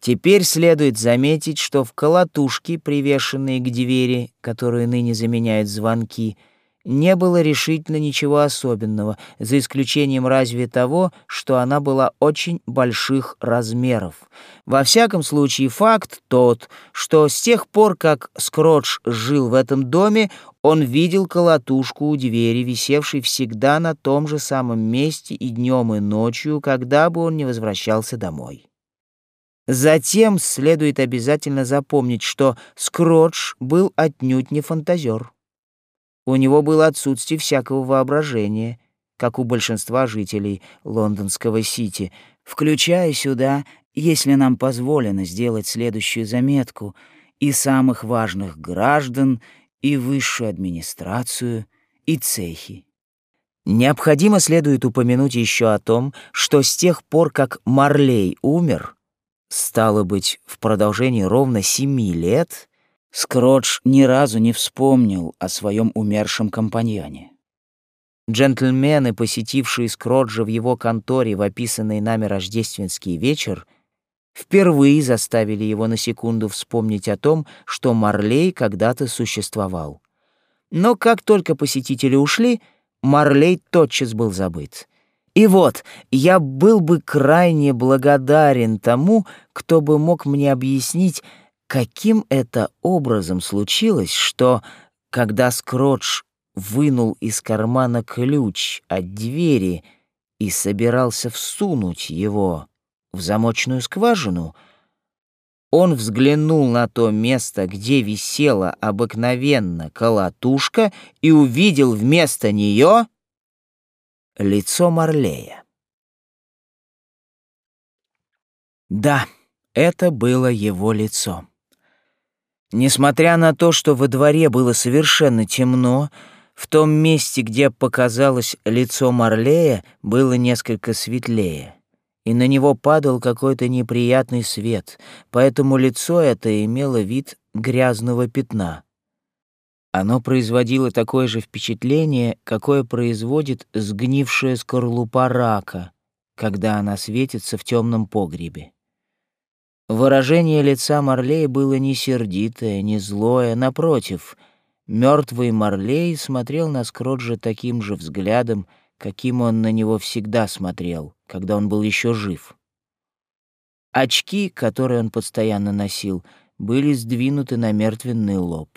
Speaker 2: Теперь следует заметить, что в колотушке, привешенной к двери, которую ныне заменяют звонки, — не было решительно ничего особенного, за исключением разве того, что она была очень больших размеров. Во всяком случае, факт тот, что с тех пор, как Скротч жил в этом доме, он видел колотушку у двери, висевшей всегда на том же самом месте и днем, и ночью, когда бы он не возвращался домой. Затем следует обязательно запомнить, что Скротч был отнюдь не фантазер. У него было отсутствие всякого воображения, как у большинства жителей лондонского Сити, включая сюда, если нам позволено сделать следующую заметку, и самых важных граждан, и высшую администрацию, и цехи. Необходимо следует упомянуть еще о том, что с тех пор, как Марлей умер, стало быть, в продолжении ровно семи лет, Скротч ни разу не вспомнил о своем умершем компаньоне. Джентльмены, посетившие Скроджа в его конторе в описанный нами рождественский вечер, впервые заставили его на секунду вспомнить о том, что Марлей когда-то существовал. Но как только посетители ушли, Марлей тотчас был забыт. И вот, я был бы крайне благодарен тому, кто бы мог мне объяснить, Каким это образом случилось, что, когда Скротч вынул из кармана ключ от двери и собирался всунуть его в замочную скважину, он взглянул на то место, где висела обыкновенно колотушка, и увидел вместо нее Лицо Марлея. Да, это было его лицо. Несмотря на то, что во дворе было совершенно темно, в том месте, где показалось лицо Марлея, было несколько светлее, и на него падал какой-то неприятный свет, поэтому лицо это имело вид грязного пятна. Оно производило такое же впечатление, какое производит сгнившая скорлупа рака, когда она светится в темном погребе. Выражение лица Марлей было не сердитое, не злое, напротив. Мертвый Марлей смотрел на Скроджа таким же взглядом, каким он на него всегда смотрел, когда он был еще жив. Очки, которые он постоянно носил, были сдвинуты на мертвенный лоб.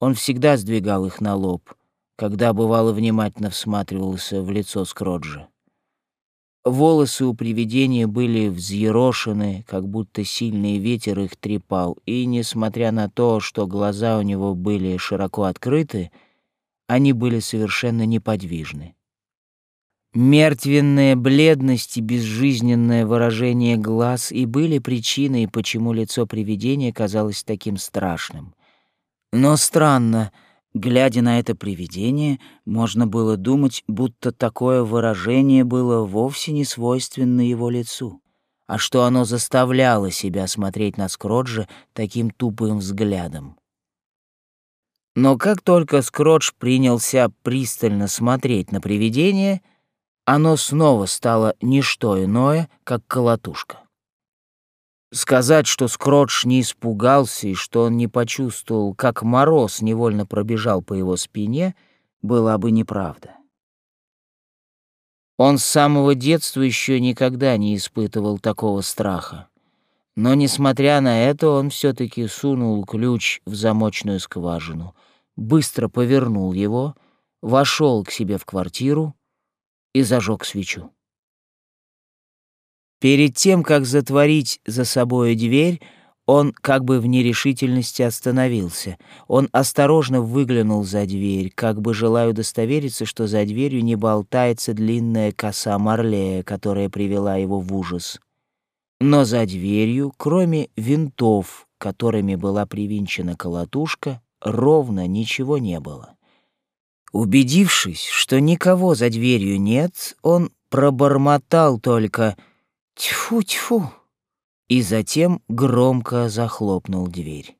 Speaker 2: Он всегда сдвигал их на лоб, когда бывало внимательно всматривался в лицо Скроджа. Волосы у привидения были взъерошены, как будто сильный ветер их трепал, и, несмотря на то, что глаза у него были широко открыты, они были совершенно неподвижны. Мертвенная бледность и безжизненное выражение глаз и были причиной, почему лицо привидения казалось таким страшным. Но странно — Глядя на это привидение, можно было думать, будто такое выражение было вовсе не свойственно его лицу, а что оно заставляло себя смотреть на Скроджа таким тупым взглядом. Но как только Скродж принялся пристально смотреть на привидение, оно снова стало не что иное, как колотушка. Сказать, что Скротч не испугался и что он не почувствовал, как мороз невольно пробежал по его спине, было бы неправда. Он с самого детства еще никогда не испытывал такого страха. Но, несмотря на это, он все-таки сунул ключ в замочную скважину, быстро повернул его, вошел к себе в квартиру и зажег свечу. Перед тем, как затворить за собой дверь, он как бы в нерешительности остановился. Он осторожно выглянул за дверь, как бы желая удостовериться, что за дверью не болтается длинная коса Марлея, которая привела его в ужас. Но за дверью, кроме винтов, которыми была привинчена колотушка, ровно ничего не было. Убедившись, что никого за дверью нет, он пробормотал только — Тьфу-тьфу! И затем громко захлопнул дверь.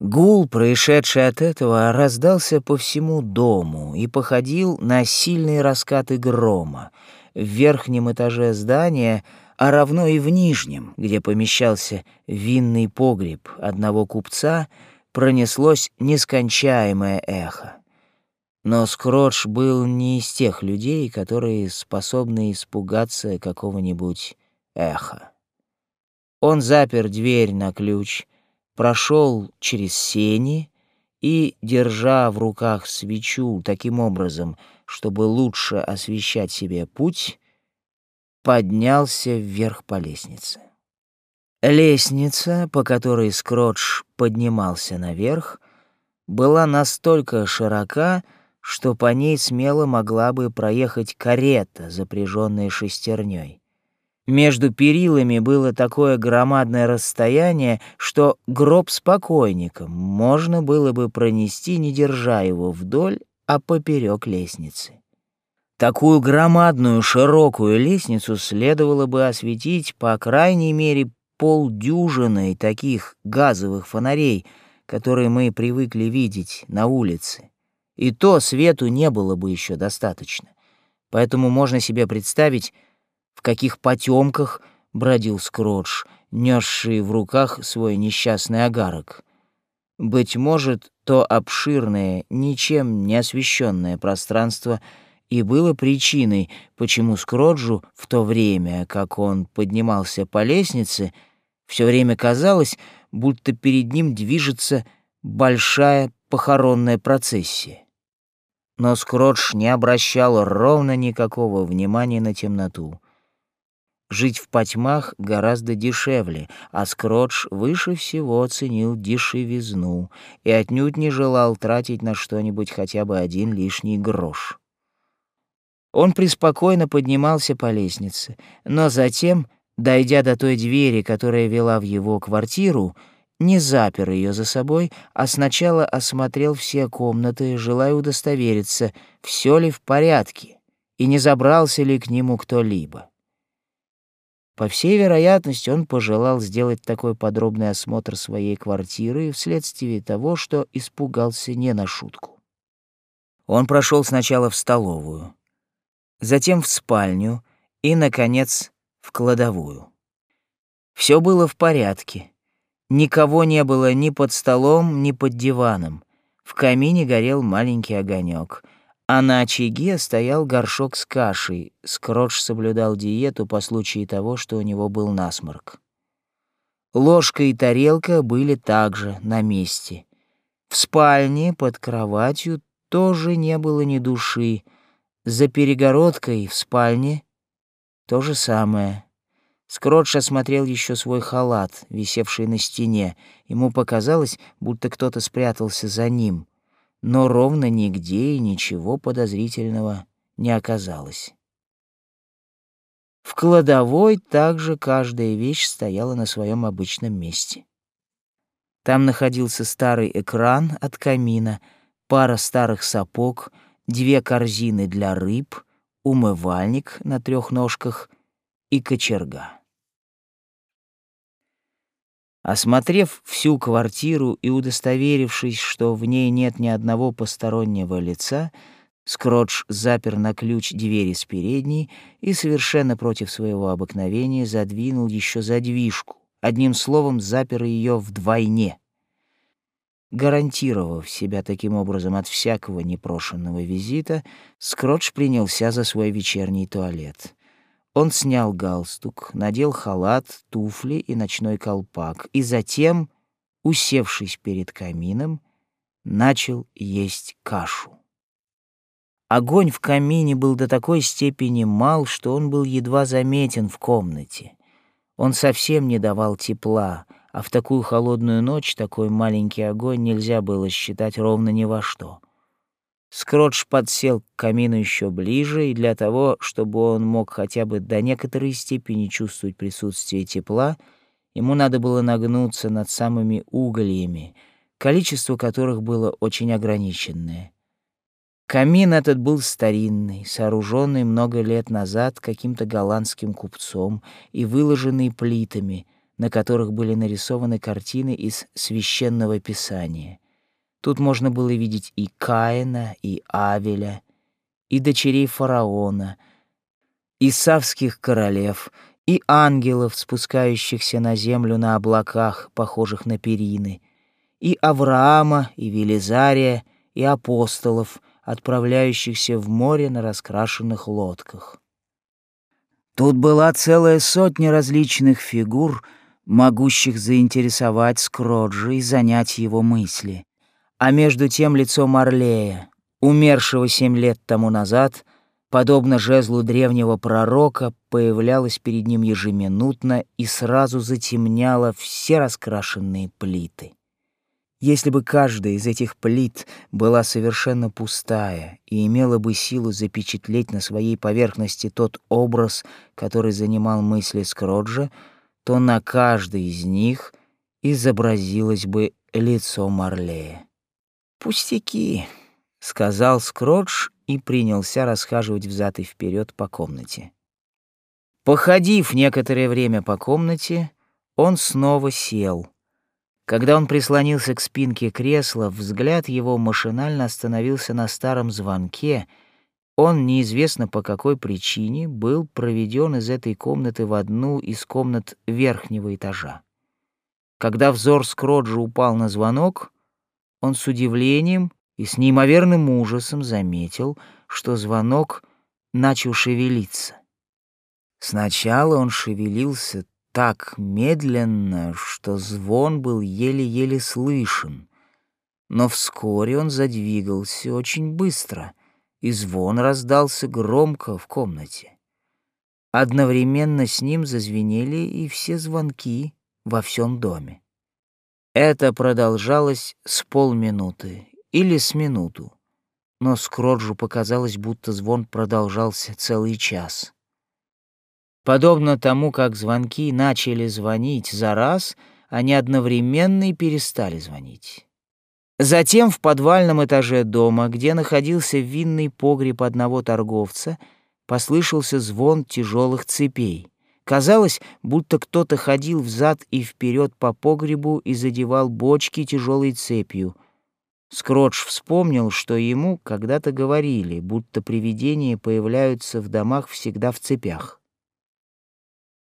Speaker 2: Гул, происшедший от этого, раздался по всему дому и походил на сильные раскаты грома. В верхнем этаже здания, а равно и в нижнем, где помещался винный погреб одного купца, пронеслось нескончаемое эхо. Но Скротч был не из тех людей, которые способны испугаться какого-нибудь эха. Он запер дверь на ключ, прошел через сени и, держа в руках свечу таким образом, чтобы лучше освещать себе путь, поднялся вверх по лестнице. Лестница, по которой Скротч поднимался наверх, была настолько широка, что по ней смело могла бы проехать карета, запряженная шестерней. Между перилами было такое громадное расстояние, что гроб с покойником можно было бы пронести, не держа его вдоль, а поперек лестницы. Такую громадную широкую лестницу следовало бы осветить по крайней мере полдюжиной таких газовых фонарей, которые мы привыкли видеть на улице и то свету не было бы еще достаточно. Поэтому можно себе представить, в каких потемках бродил Скротч, несший в руках свой несчастный агарок. Быть может, то обширное, ничем не освещенное пространство и было причиной, почему Скроджу в то время, как он поднимался по лестнице, все время казалось, будто перед ним движется большая похоронная процессия. Но Скротч не обращал ровно никакого внимания на темноту. Жить в потьмах гораздо дешевле, а Скротч выше всего ценил дешевизну и отнюдь не желал тратить на что-нибудь хотя бы один лишний грош. Он преспокойно поднимался по лестнице, но затем, дойдя до той двери, которая вела в его квартиру, не запер ее за собой, а сначала осмотрел все комнаты, желая удостовериться, все ли в порядке и не забрался ли к нему кто-либо. По всей вероятности, он пожелал сделать такой подробный осмотр своей квартиры вследствие того, что испугался не на шутку. Он прошел сначала в столовую, затем в спальню и, наконец, в кладовую. Все было в порядке. Никого не было ни под столом, ни под диваном. В камине горел маленький огонек, а на очаге стоял горшок с кашей. Скротч соблюдал диету по случаю того, что у него был насморк. Ложка и тарелка были также на месте. В спальне под кроватью тоже не было ни души. За перегородкой в спальне то же самое. Скротч осмотрел еще свой халат, висевший на стене. Ему показалось, будто кто-то спрятался за ним, но ровно нигде и ничего подозрительного не оказалось. В кладовой также каждая вещь стояла на своем обычном месте. Там находился старый экран от камина, пара старых сапог, две корзины для рыб, умывальник на трех ножках и кочерга. Осмотрев всю квартиру и удостоверившись, что в ней нет ни одного постороннего лица, Скротч запер на ключ двери с передней и совершенно против своего обыкновения задвинул еще задвижку, одним словом запер ее вдвойне. Гарантировав себя таким образом от всякого непрошенного визита, Скротч принялся за свой вечерний туалет. Он снял галстук, надел халат, туфли и ночной колпак, и затем, усевшись перед камином, начал есть кашу. Огонь в камине был до такой степени мал, что он был едва заметен в комнате. Он совсем не давал тепла, а в такую холодную ночь такой маленький огонь нельзя было считать ровно ни во что — Скротч подсел к камину еще ближе, и для того, чтобы он мог хотя бы до некоторой степени чувствовать присутствие тепла, ему надо было нагнуться над самыми угольями, количество которых было очень ограниченное. Камин этот был старинный, сооруженный много лет назад каким-то голландским купцом и выложенный плитами, на которых были нарисованы картины из священного писания — Тут можно было видеть и Каина, и Авеля, и дочерей фараона, и савских королев, и ангелов, спускающихся на землю на облаках, похожих на перины, и Авраама, и Велизария, и апостолов, отправляющихся в море на раскрашенных лодках. Тут была целая сотня различных фигур, могущих заинтересовать Скроджа и занять его мысли. А между тем лицо Марлея, умершего семь лет тому назад, подобно жезлу древнего пророка, появлялось перед ним ежеминутно и сразу затемняло все раскрашенные плиты. Если бы каждая из этих плит была совершенно пустая и имела бы силу запечатлеть на своей поверхности тот образ, который занимал мысли Скроджа, то на каждой из них изобразилось бы лицо Марлея. «Пустяки», — сказал Скротч и принялся расхаживать взад и вперед по комнате. Походив некоторое время по комнате, он снова сел. Когда он прислонился к спинке кресла, взгляд его машинально остановился на старом звонке. Он, неизвестно по какой причине, был проведен из этой комнаты в одну из комнат верхнего этажа. Когда взор Скроджа упал на звонок, он с удивлением и с неимоверным ужасом заметил, что звонок начал шевелиться. Сначала он шевелился так медленно, что звон был еле-еле слышен, но вскоре он задвигался очень быстро, и звон раздался громко в комнате. Одновременно с ним зазвенели и все звонки во всем доме. Это продолжалось с полминуты или с минуту. но Скроджу показалось, будто звон продолжался целый час. Подобно тому, как звонки начали звонить за раз, они одновременно и перестали звонить. Затем в подвальном этаже дома, где находился винный погреб одного торговца, послышался звон тяжелых цепей. Казалось, будто кто-то ходил взад и вперед по погребу и задевал бочки тяжелой цепью. Скротч вспомнил, что ему когда-то говорили, будто привидения появляются в домах всегда в цепях.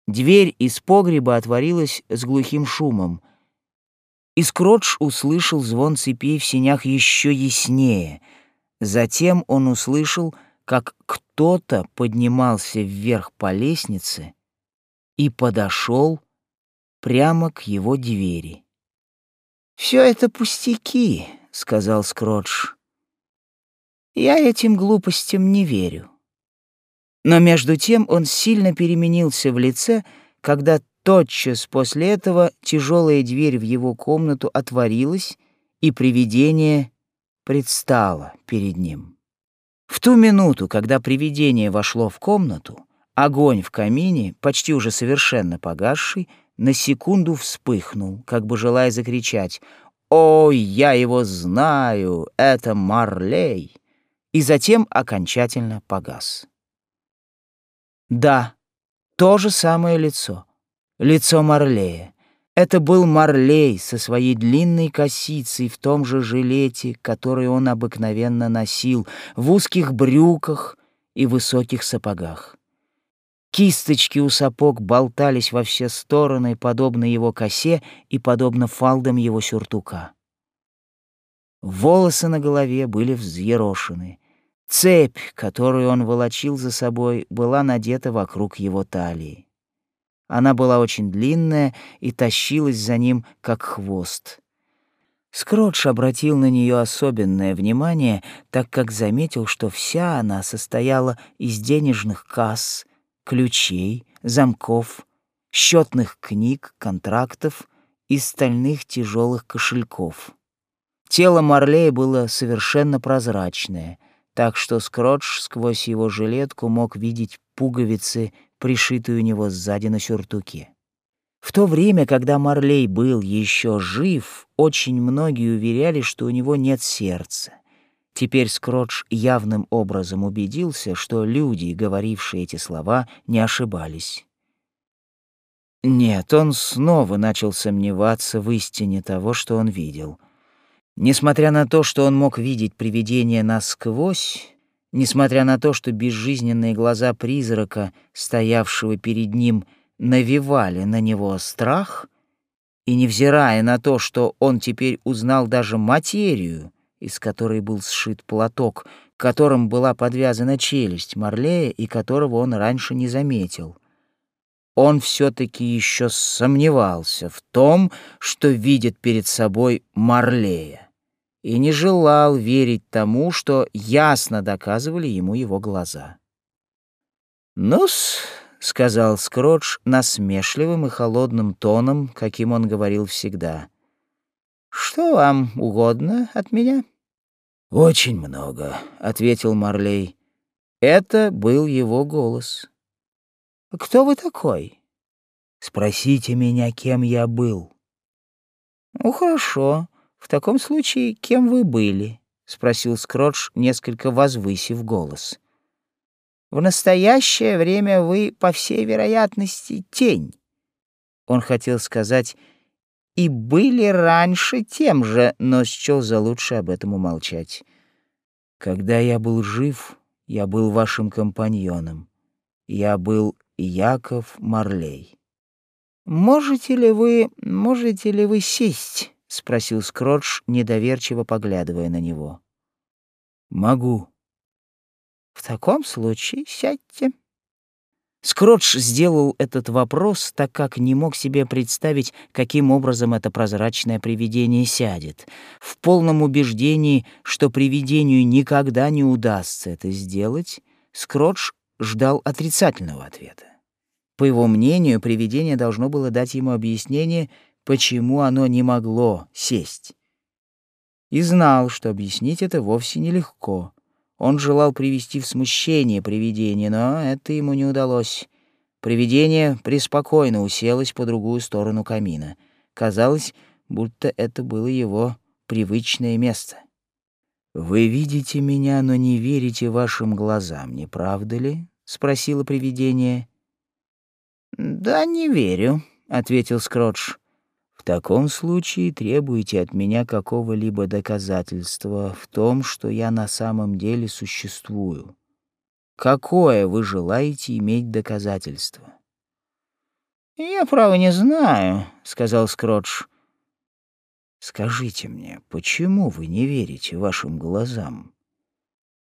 Speaker 2: Дверь из погреба отворилась с глухим шумом — и Скротч услышал звон цепей в синях еще яснее. Затем он услышал, как кто-то поднимался вверх по лестнице и подошел прямо к его двери. «Все это пустяки», — сказал Скротч. «Я этим глупостям не верю». Но между тем он сильно переменился в лице, когда Тотчас после этого тяжелая дверь в его комнату отворилась, и привидение предстало перед ним. В ту минуту, когда привидение вошло в комнату, огонь в камине, почти уже совершенно погасший, на секунду вспыхнул, как бы желая закричать «Ой, я его знаю! Это Марлей!» и затем окончательно погас. Да, то же самое лицо — лицо Марлея. Это был Марлей со своей длинной косицей в том же жилете, который он обыкновенно носил, в узких брюках и высоких сапогах. Кисточки у сапог болтались во все стороны, подобно его косе и подобно фалдам его сюртука. Волосы на голове были взъерошены. Цепь, которую он волочил за собой, была надета вокруг его талии. Она была очень длинная и тащилась за ним, как хвост. Скротч обратил на нее особенное внимание, так как заметил, что вся она состояла из денежных касс, ключей, замков, счетных книг, контрактов и стальных тяжелых кошельков. Тело Марлея было совершенно прозрачное, так что Скротч сквозь его жилетку мог видеть пуговицы пришитый у него сзади на сюртуке. В то время, когда Марлей был еще жив, очень многие уверяли, что у него нет сердца. Теперь Скротч явным образом убедился, что люди, говорившие эти слова, не ошибались. Нет, он снова начал сомневаться в истине того, что он видел. Несмотря на то, что он мог видеть привидение насквозь, Несмотря на то, что безжизненные глаза призрака, стоявшего перед ним, навевали на него страх, и невзирая на то, что он теперь узнал даже материю, из которой был сшит платок, которым была подвязана челюсть Марлея и которого он раньше не заметил, он все-таки еще сомневался в том, что видит перед собой Марлея и не желал верить тому, что ясно доказывали ему его глаза. «Ну-с», — сказал Скротч насмешливым и холодным тоном, каким он говорил всегда. «Что вам угодно от меня?» «Очень много», — ответил Марлей. Это был его голос. «Кто вы такой?» «Спросите меня, кем я был». «Ну, хорошо. «В таком случае, кем вы были?» — спросил Скротч, несколько возвысив голос. «В настоящее время вы, по всей вероятности, тень». Он хотел сказать «и были раньше тем же», но счел за лучше об этом умолчать. «Когда я был жив, я был вашим компаньоном. Я был Яков Марлей». «Можете ли вы, можете ли вы сесть?» — спросил Скротч, недоверчиво поглядывая на него. «Могу». «В таком случае сядьте». Скротч сделал этот вопрос, так как не мог себе представить, каким образом это прозрачное привидение сядет, в полном убеждении, что привидению никогда не удастся это сделать, Скротч ждал отрицательного ответа. По его мнению, привидение должно было дать ему объяснение, почему оно не могло сесть. И знал, что объяснить это вовсе нелегко,
Speaker 1: Он желал привести в смущение привидение, но это ему не удалось. Привидение преспокойно уселось по другую сторону камина. Казалось, будто это было его привычное место. «Вы видите меня, но не верите вашим глазам, не правда ли?» — спросило привидение.
Speaker 2: «Да не верю», — ответил Скротч.
Speaker 1: «В таком случае требуете от меня какого-либо доказательства в том, что я на самом деле существую. Какое вы желаете иметь доказательство?»
Speaker 2: «Я, право, не знаю», — сказал Скротч.
Speaker 1: Скажите мне, почему вы не верите вашим глазам?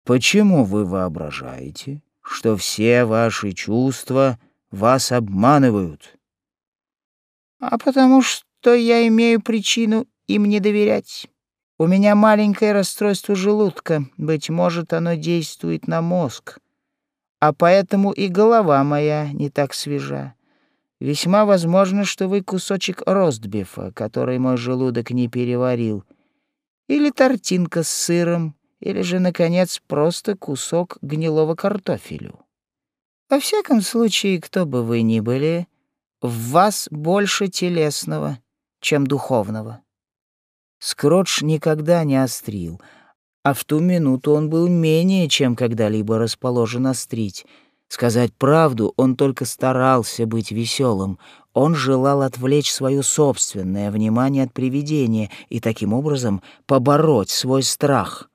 Speaker 1: Почему вы воображаете, что все ваши чувства вас обманывают?
Speaker 2: А потому что я имею причину им не доверять. У меня маленькое расстройство желудка, быть может, оно действует на мозг, а поэтому и голова моя не так свежа. Весьма возможно, что вы кусочек ростбифа, который мой желудок не переварил, или тортинка с сыром, или же, наконец, просто кусок гнилого картофелю. Во всяком случае, кто бы вы ни были, в вас больше телесного, чем духовного.
Speaker 1: Скротч никогда не острил, а в ту минуту он был менее, чем когда-либо расположен острить — Сказать правду, он только старался быть веселым. Он желал отвлечь свое собственное внимание от привидения и таким образом побороть свой страх,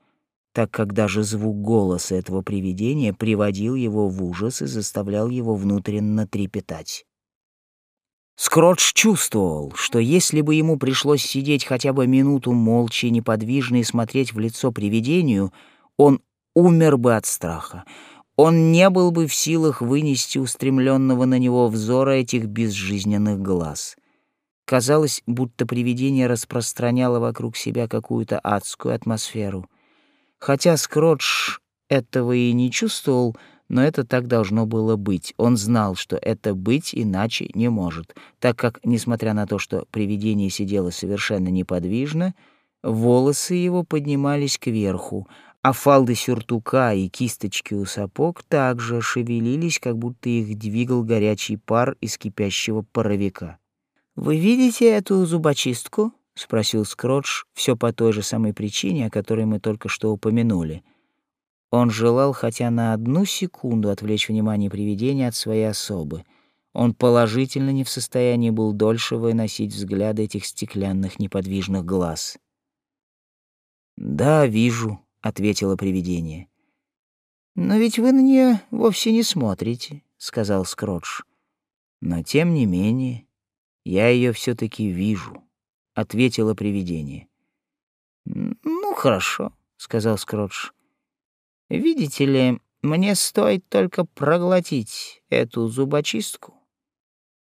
Speaker 1: так как даже звук голоса этого привидения приводил его в ужас и заставлял его внутренно трепетать. Скротч чувствовал, что если бы ему пришлось сидеть хотя бы минуту молча и неподвижно и смотреть в лицо привидению, он умер бы от страха он не был бы в силах вынести устремленного на него взора этих безжизненных глаз. Казалось, будто привидение распространяло вокруг себя какую-то адскую атмосферу. Хотя Скротч этого и не чувствовал, но это так должно было быть. Он знал, что это быть иначе не может, так как, несмотря на то, что привидение сидело совершенно неподвижно, волосы его поднимались кверху, а фалды сюртука и кисточки у сапог также шевелились, как будто их двигал горячий пар из кипящего паровика.
Speaker 2: «Вы видите эту зубочистку?» — спросил Скротч
Speaker 1: все по той же самой причине, о которой мы только что упомянули. Он желал хотя на одну секунду отвлечь внимание привидения от своей особы. Он положительно не в состоянии был дольше выносить взгляды этих стеклянных неподвижных глаз. «Да, вижу», ответило привидение.
Speaker 2: Но ведь вы на нее вовсе не смотрите, сказал Скротч.
Speaker 1: Но тем не менее, я ее все таки вижу, ответило привидение.
Speaker 2: Ну хорошо, сказал Скротч. Видите ли, мне стоит только проглотить эту зубочистку,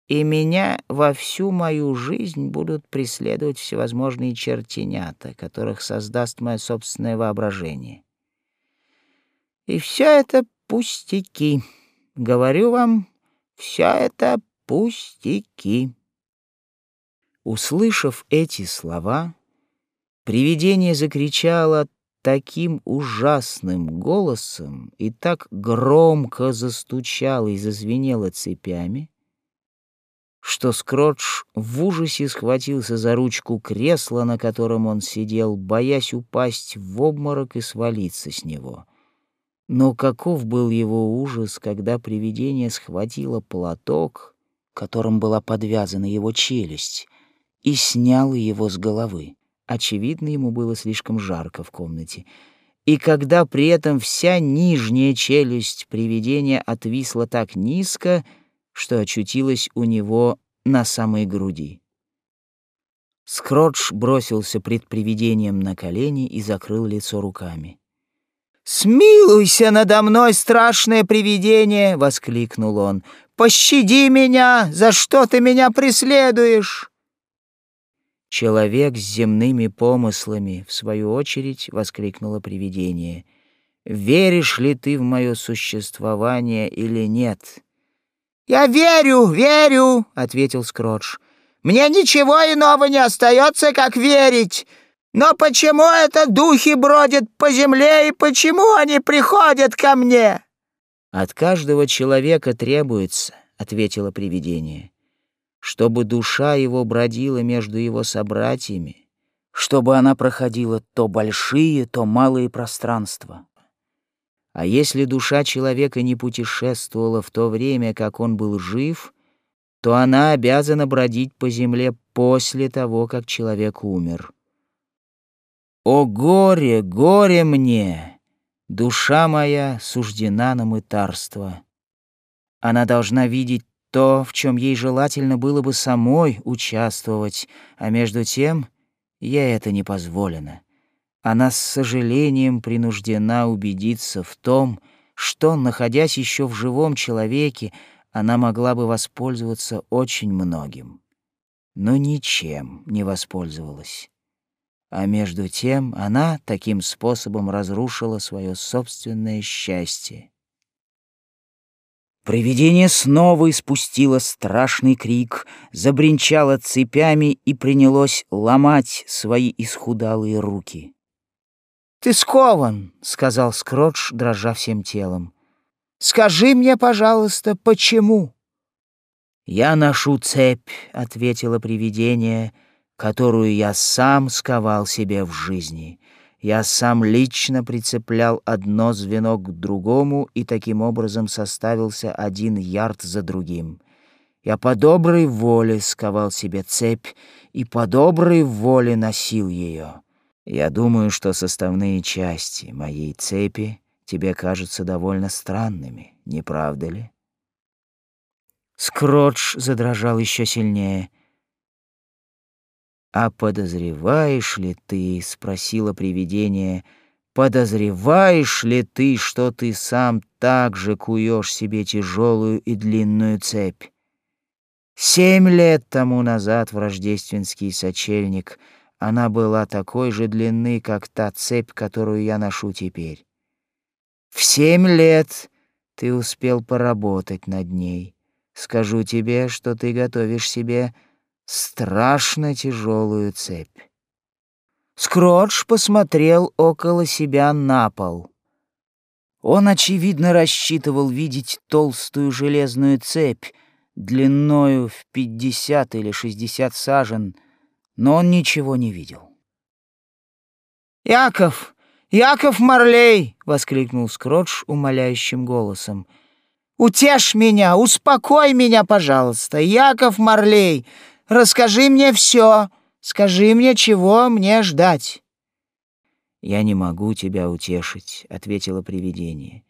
Speaker 2: и меня во всю мою жизнь будут преследовать всевозможные чертенята, которых создаст мое собственное воображение. И все это пустяки. Говорю вам, все это пустяки.
Speaker 1: Услышав эти слова, привидение закричало таким ужасным голосом и так громко застучало и зазвенело цепями, что Скротч в ужасе схватился за ручку кресла, на котором он сидел, боясь упасть в обморок и свалиться с него. Но каков был его ужас, когда привидение схватило платок, которым была подвязана его челюсть, и сняло его с головы. Очевидно, ему было слишком жарко в комнате. И когда при этом вся нижняя челюсть привидения отвисла так низко, что очутилась у него на самой груди. Скротч бросился пред привидением на колени и закрыл лицо руками.
Speaker 2: «Смилуйся надо мной, страшное привидение!» — воскликнул он. «Пощади меня! За что ты меня преследуешь?»
Speaker 1: «Человек с земными помыслами», — в свою очередь воскликнуло привидение. «Веришь ли ты в мое существование или нет?»
Speaker 2: «Я верю, верю», — ответил Скротч. «Мне ничего иного не остается, как верить. Но почему это духи бродят по земле и почему они приходят ко мне?»
Speaker 1: «От каждого человека требуется», — ответило привидение, «чтобы душа его бродила между его собратьями, чтобы она проходила то большие, то малые пространства. А если душа человека не путешествовала в то время, как он был жив, то она обязана бродить по земле после того, как человек умер. О горе, горе мне! Душа моя суждена на мытарство. Она должна видеть то, в чем ей желательно было бы самой участвовать, а между тем я это не позволено. Она с сожалением принуждена убедиться в том, что, находясь еще в живом человеке, она могла бы воспользоваться очень многим, но ничем не воспользовалась. А между тем она таким способом разрушила свое собственное счастье. Привидение снова испустило страшный крик, забринчало цепями и принялось ломать свои исхудалые руки.
Speaker 2: «Ты скован», — сказал Скротч, дрожа всем телом. «Скажи мне, пожалуйста, почему?»
Speaker 1: «Я ношу цепь», — ответило привидение, — которую я сам сковал себе в жизни. Я сам лично прицеплял одно звено к другому и таким образом составился один ярд за другим. Я по доброй воле сковал себе цепь и по доброй воле носил ее. Я думаю, что составные части моей цепи тебе кажутся довольно странными, не правда ли? Скротч задрожал еще сильнее — «А подозреваешь ли ты, — спросила привидение, — подозреваешь ли ты, что ты сам так же куешь себе тяжелую и длинную цепь? Семь лет тому назад в рождественский сочельник она была такой же длины, как та цепь, которую я ношу теперь. В семь лет ты успел поработать над ней. Скажу тебе, что ты готовишь себе страшно тяжелую цепь. Скротч посмотрел около себя на пол. Он, очевидно, рассчитывал видеть толстую железную цепь, длиною в пятьдесят или шестьдесят сажен, но он ничего не видел.
Speaker 2: «Яков! Яков Марлей!» — воскликнул Скротч умоляющим голосом. «Утешь меня, успокой меня, пожалуйста, Яков Марлей! Расскажи мне все. Скажи мне, чего мне ждать».
Speaker 1: «Я не могу тебя утешить», — ответило привидение.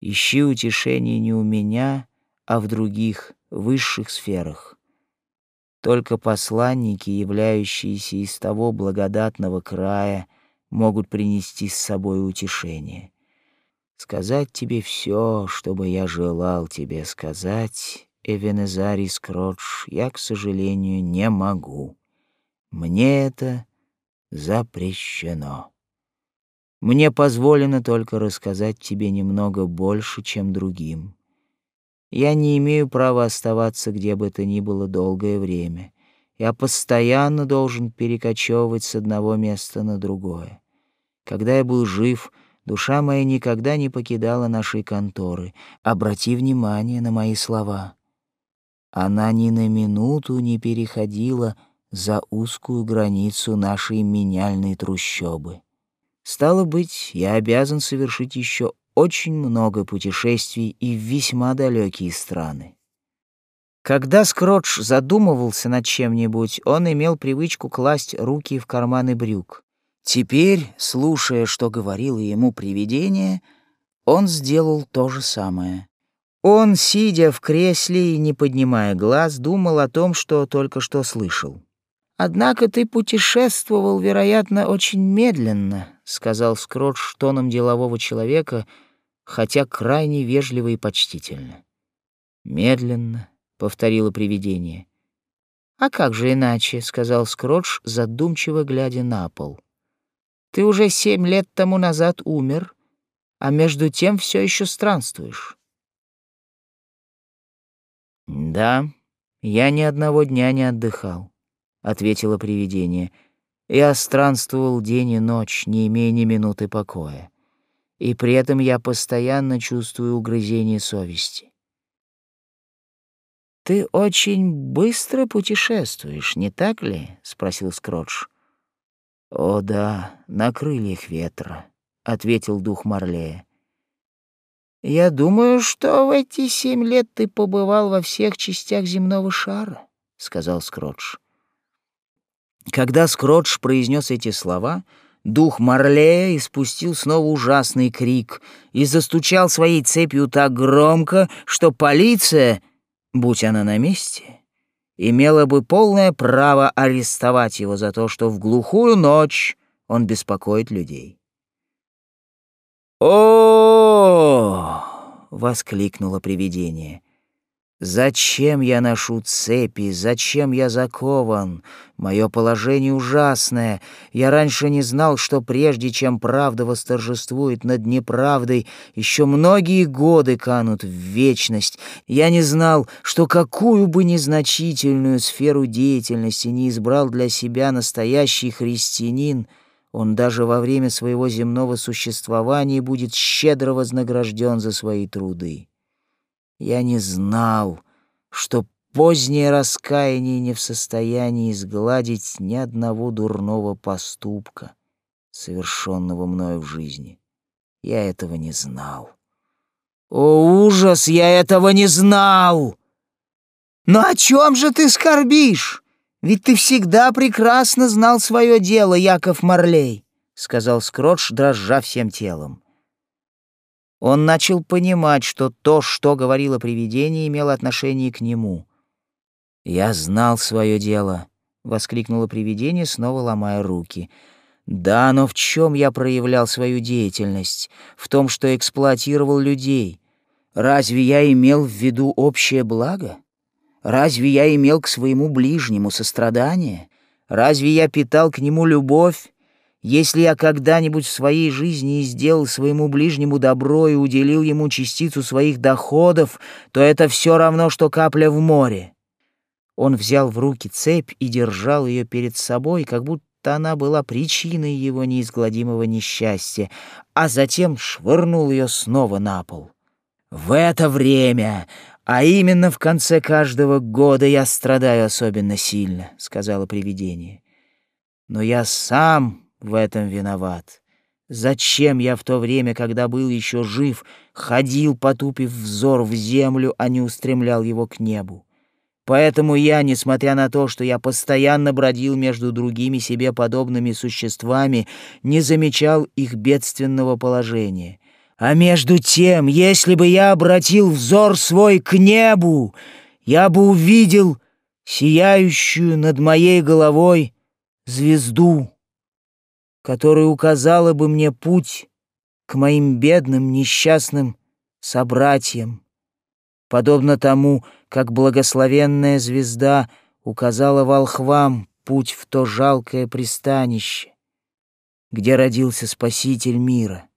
Speaker 1: «Ищи утешение не у меня, а в других, высших сферах. Только посланники, являющиеся из того благодатного края, могут принести с собой утешение. Сказать тебе все, что бы я желал тебе сказать, Эвенезарий Скротч, я, к сожалению, не могу. Мне это запрещено. Мне позволено только рассказать тебе немного больше, чем другим. Я не имею права оставаться где бы то ни было долгое время. Я постоянно должен перекочевывать с одного места на другое. Когда я был жив, душа моя никогда не покидала нашей конторы. Обрати внимание на мои слова. Она ни на минуту не переходила за узкую границу нашей меняльной трущобы. Стало быть, я обязан совершить еще очень много путешествий и в весьма далекие страны. Когда Скротч задумывался над чем-нибудь, он имел привычку класть руки в карманы брюк. Теперь, слушая, что говорило ему привидение, он сделал то же самое. Он, сидя в кресле и не поднимая глаз, думал о том, что только что слышал. «Однако ты путешествовал, вероятно, очень медленно», — сказал Скротч тоном делового человека, хотя крайне вежливо и почтительно. «Медленно», — повторило привидение. «А как же иначе?» — сказал Скротч, задумчиво глядя на пол. «Ты уже семь лет тому назад умер, а между тем все еще странствуешь». «Да, я ни одного дня не отдыхал», — ответило привидение.
Speaker 2: Я странствовал день и ночь, не имея ни минуты покоя. И при этом я постоянно чувствую угрызение совести. «Ты очень быстро путешествуешь, не так ли?» — спросил Скротч. «О да, на крыльях ветра», — ответил дух Марлея. «Я думаю, что в эти семь лет ты побывал во всех частях земного шара», — сказал Скротч. Когда Скротч произнес эти слова, дух Марлея испустил снова ужасный крик и застучал своей цепью так громко, что полиция, будь она на месте, имела бы полное право арестовать его за то, что в глухую ночь он беспокоит людей. «О!» — воскликнуло привидение. Зачем я ношу цепи? Зачем я закован? Мое положение ужасное. Я раньше не знал, что прежде чем правда восторжествует над неправдой, еще многие годы канут в вечность. Я не знал, что какую бы незначительную сферу деятельности не избрал для себя настоящий христианин, он даже во время своего земного существования будет щедро вознагражден за свои труды. Я не знал, что позднее раскаяние не в состоянии сгладить ни одного дурного поступка, совершенного мною в жизни. Я этого не знал. О, ужас, я этого не знал! Но о чем же ты скорбишь? Ведь ты всегда прекрасно знал свое дело, Яков Марлей, — сказал Скротч, дрожа всем телом. Он начал понимать, что то, что говорило привидение, имело отношение к нему. «Я знал свое дело», — воскликнуло привидение, снова ломая руки. «Да, но в чем я проявлял свою деятельность? В том, что эксплуатировал людей. Разве я имел в виду общее благо? Разве я имел к своему ближнему сострадание? Разве я питал к нему любовь? Если я когда-нибудь в своей жизни сделал своему ближнему добро и уделил ему частицу своих доходов, то это все равно, что капля в море. Он взял в руки цепь и держал ее перед собой, как будто она была причиной его неизгладимого несчастья, а затем швырнул ее снова на пол. В это время, а именно в конце каждого года я страдаю особенно сильно, сказала привидение. Но я сам в этом виноват. Зачем я в то время, когда был еще жив, ходил, потупив взор в землю, а не устремлял его к небу? Поэтому я, несмотря на то, что я постоянно бродил между другими себе подобными существами, не замечал их бедственного положения. А между тем, если бы я обратил взор свой к небу, я бы увидел сияющую над моей головой звезду которая указала бы мне путь к моим бедным несчастным собратьям, подобно тому, как благословенная звезда указала волхвам путь в то жалкое пристанище, где родился Спаситель мира.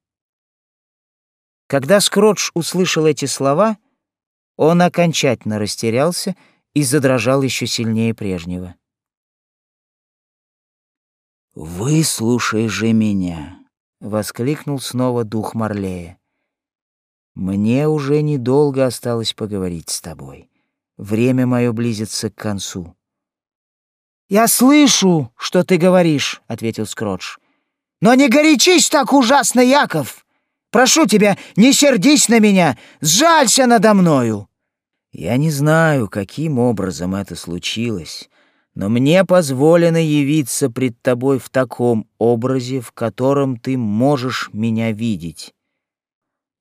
Speaker 2: Когда Скротч услышал эти слова, он окончательно растерялся и задрожал еще сильнее прежнего. «Выслушай же меня!» — воскликнул снова дух Марлея. «Мне уже недолго осталось поговорить с тобой. Время мое близится к концу». «Я слышу, что ты говоришь», — ответил Скротч. «Но не горячись так ужасно, Яков! Прошу тебя, не сердись на меня, сжалься надо мною!»
Speaker 1: Я не знаю, каким образом это случилось, но мне позволено явиться пред тобой в таком образе, в котором ты можешь меня видеть.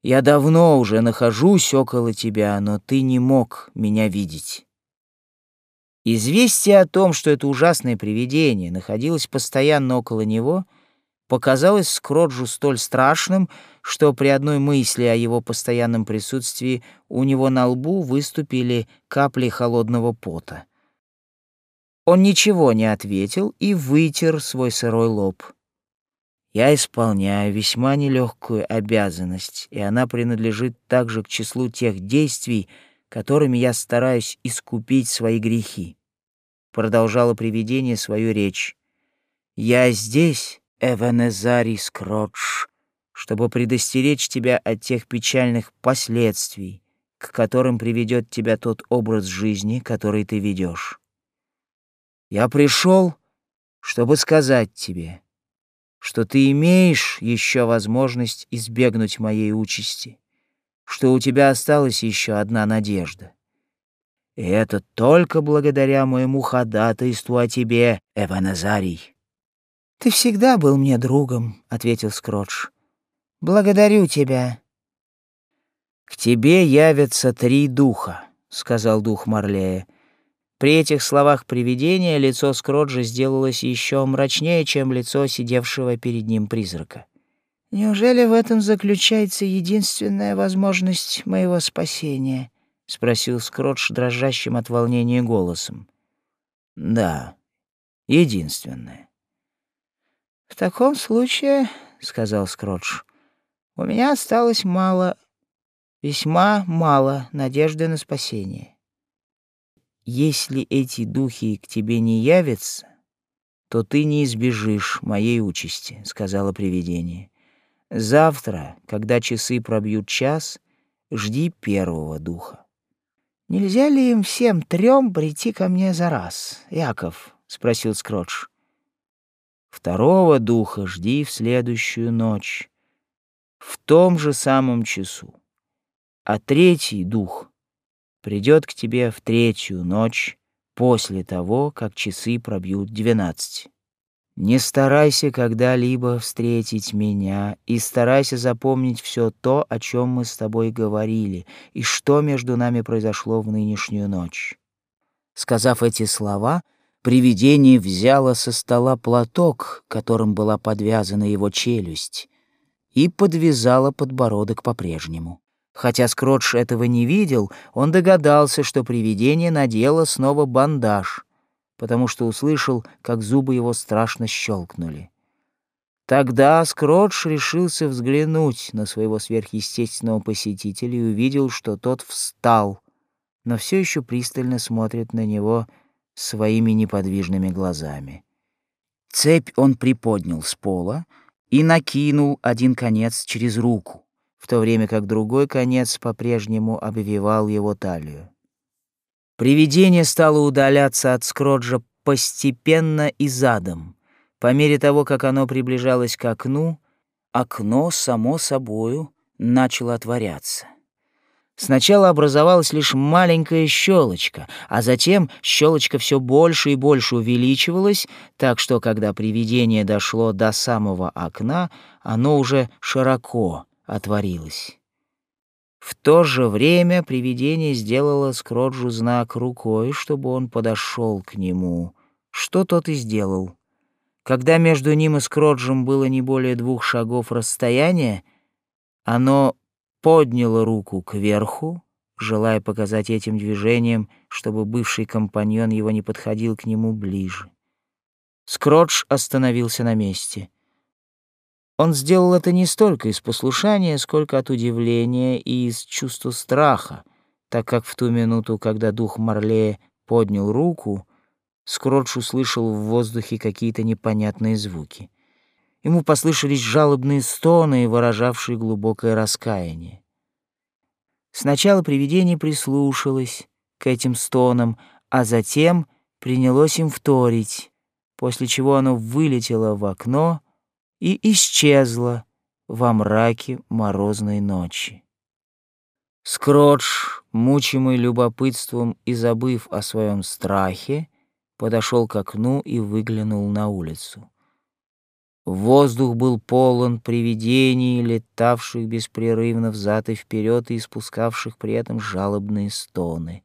Speaker 1: Я давно уже нахожусь около тебя, но ты не мог меня видеть».
Speaker 2: Известие о том, что это ужасное привидение находилось постоянно около него, показалось Скроджу столь страшным, что при одной мысли о его постоянном присутствии у него на лбу выступили капли холодного пота. Он ничего не ответил и вытер свой сырой лоб. Я исполняю весьма нелегкую обязанность, и она принадлежит также к числу тех действий, которыми я стараюсь искупить свои грехи. Продолжало привидение свою речь. «Я здесь, Эвенезарий Скротч, чтобы предостеречь тебя от тех печальных последствий, к которым приведет тебя тот образ жизни, который ты ведешь. Я пришел, чтобы сказать тебе, что ты имеешь еще возможность избегнуть моей участи, что у тебя осталась еще одна надежда. И это только благодаря моему ходатайству о тебе, Эваназарий. «Ты всегда был мне другом», — ответил Скротч. «Благодарю тебя». «К тебе явятся три духа», — сказал дух Марлея. При этих словах привидения лицо Скроджа сделалось еще мрачнее, чем лицо сидевшего перед ним призрака. «Неужели в этом заключается единственная возможность моего спасения?» — спросил Скротч дрожащим от волнения голосом. «Да, единственная». «В таком случае, — сказал Скротч, — у меня осталось мало, весьма мало надежды на спасение. Если эти духи к тебе не явятся, то ты не избежишь моей участи, — сказала привидение. Завтра, когда часы пробьют час, жди первого духа. Нельзя ли им всем трем прийти ко мне за раз, Яков? — спросил Скротч. Второго духа жди в следующую ночь, в том же самом часу. А третий дух придет к тебе в третью ночь после того, как часы пробьют двенадцать. Не старайся когда-либо встретить меня и старайся запомнить все то, о чем мы с тобой говорили и что между нами произошло в нынешнюю ночь. Сказав эти слова, Привидение взяло со стола платок, которым была подвязана его челюсть, и подвязало подбородок по-прежнему. Хотя Скротч этого не видел, он догадался, что привидение надело снова бандаж, потому что услышал, как зубы его страшно щелкнули. Тогда Скротч решился взглянуть на своего сверхъестественного посетителя и увидел, что тот встал, но все еще пристально смотрит на него — своими неподвижными глазами. Цепь он приподнял с пола и накинул один конец через руку, в то время как другой конец по-прежнему обвивал его талию. Привидение стало удаляться от Скроджа постепенно и задом. По мере того, как оно приближалось к окну, окно, само собою, начало отворяться. Сначала образовалась лишь маленькая щелочка, а затем щелочка все больше и больше увеличивалась, так что, когда привидение дошло до самого окна, оно уже широко отворилось. В то же время привидение сделало Скроджу знак рукой, чтобы он подошел к нему, что тот и сделал. Когда между ним и Скроджем было не более двух шагов расстояния, оно поднял руку кверху, желая показать этим движением, чтобы бывший компаньон его не подходил к нему ближе. Скротч остановился на месте. Он сделал это не столько из послушания, сколько от удивления и из чувства страха, так как в ту минуту, когда дух Марлея поднял руку, Скротч услышал в воздухе какие-то непонятные звуки. Ему послышались жалобные стоны, выражавшие глубокое раскаяние. Сначала привидение прислушалось к этим стонам, а затем принялось им вторить, после чего оно вылетело в окно и исчезло во мраке морозной ночи. Скротч, мучимый любопытством и забыв о своем страхе, подошел к окну и выглянул на улицу. Воздух был полон привидений, летавших беспрерывно взад и вперед и испускавших при этом жалобные стоны.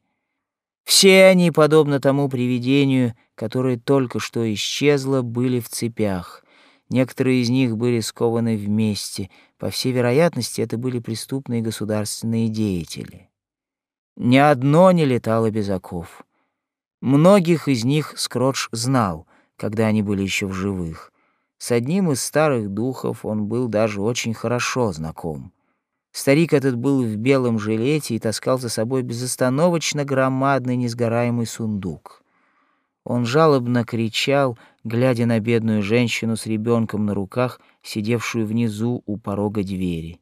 Speaker 2: Все они, подобно тому привидению, которое только что исчезло, были в цепях. Некоторые из них были скованы вместе. По всей вероятности, это были преступные государственные деятели. Ни одно не летало без оков. Многих из них Скротч знал, когда они были еще в живых — с одним из старых духов он был даже очень хорошо знаком. Старик этот был в белом жилете и таскал за собой безостановочно громадный несгораемый сундук. Он жалобно кричал, глядя на бедную женщину с ребенком на руках, сидевшую внизу у порога двери.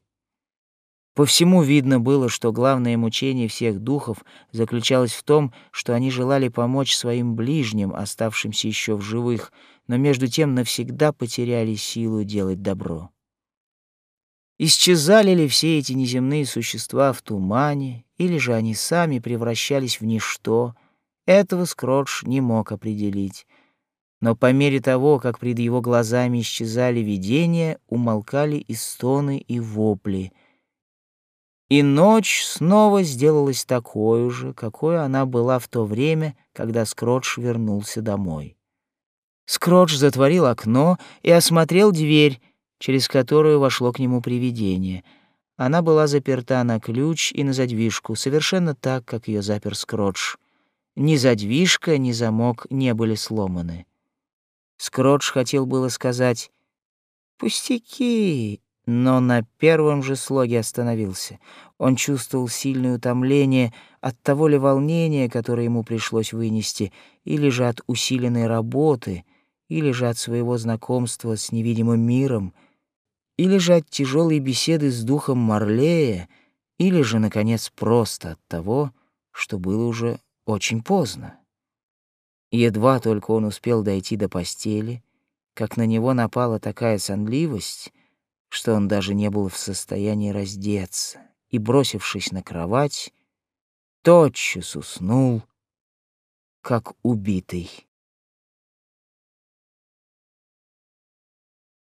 Speaker 2: По всему видно было, что главное мучение всех духов заключалось в том, что они желали помочь своим ближним, оставшимся еще в живых, но между тем навсегда потеряли силу делать добро. Исчезали ли все эти неземные существа в тумане, или же они сами превращались в ничто, этого Скротч не мог определить. Но по мере того, как пред его глазами исчезали видения, умолкали и стоны, и вопли. И ночь снова сделалась такой же, какой она была в то время, когда Скротч вернулся домой. Скротч затворил окно и осмотрел дверь, через которую вошло к нему привидение. Она была заперта на ключ и на задвижку, совершенно так, как ее запер Скротч. Ни задвижка, ни замок не были сломаны. Скротч хотел было сказать «Пустяки», но на первом же слоге остановился. Он чувствовал сильное утомление от того ли волнения, которое ему пришлось вынести, или же от усиленной работы — или же от своего знакомства с невидимым миром, или же от тяжелой беседы с духом Марлея, или же, наконец, просто от того, что было уже очень поздно. Едва только он успел дойти до постели, как на него напала такая сонливость, что он даже не был в состоянии раздеться, и, бросившись на кровать, тотчас уснул, как убитый.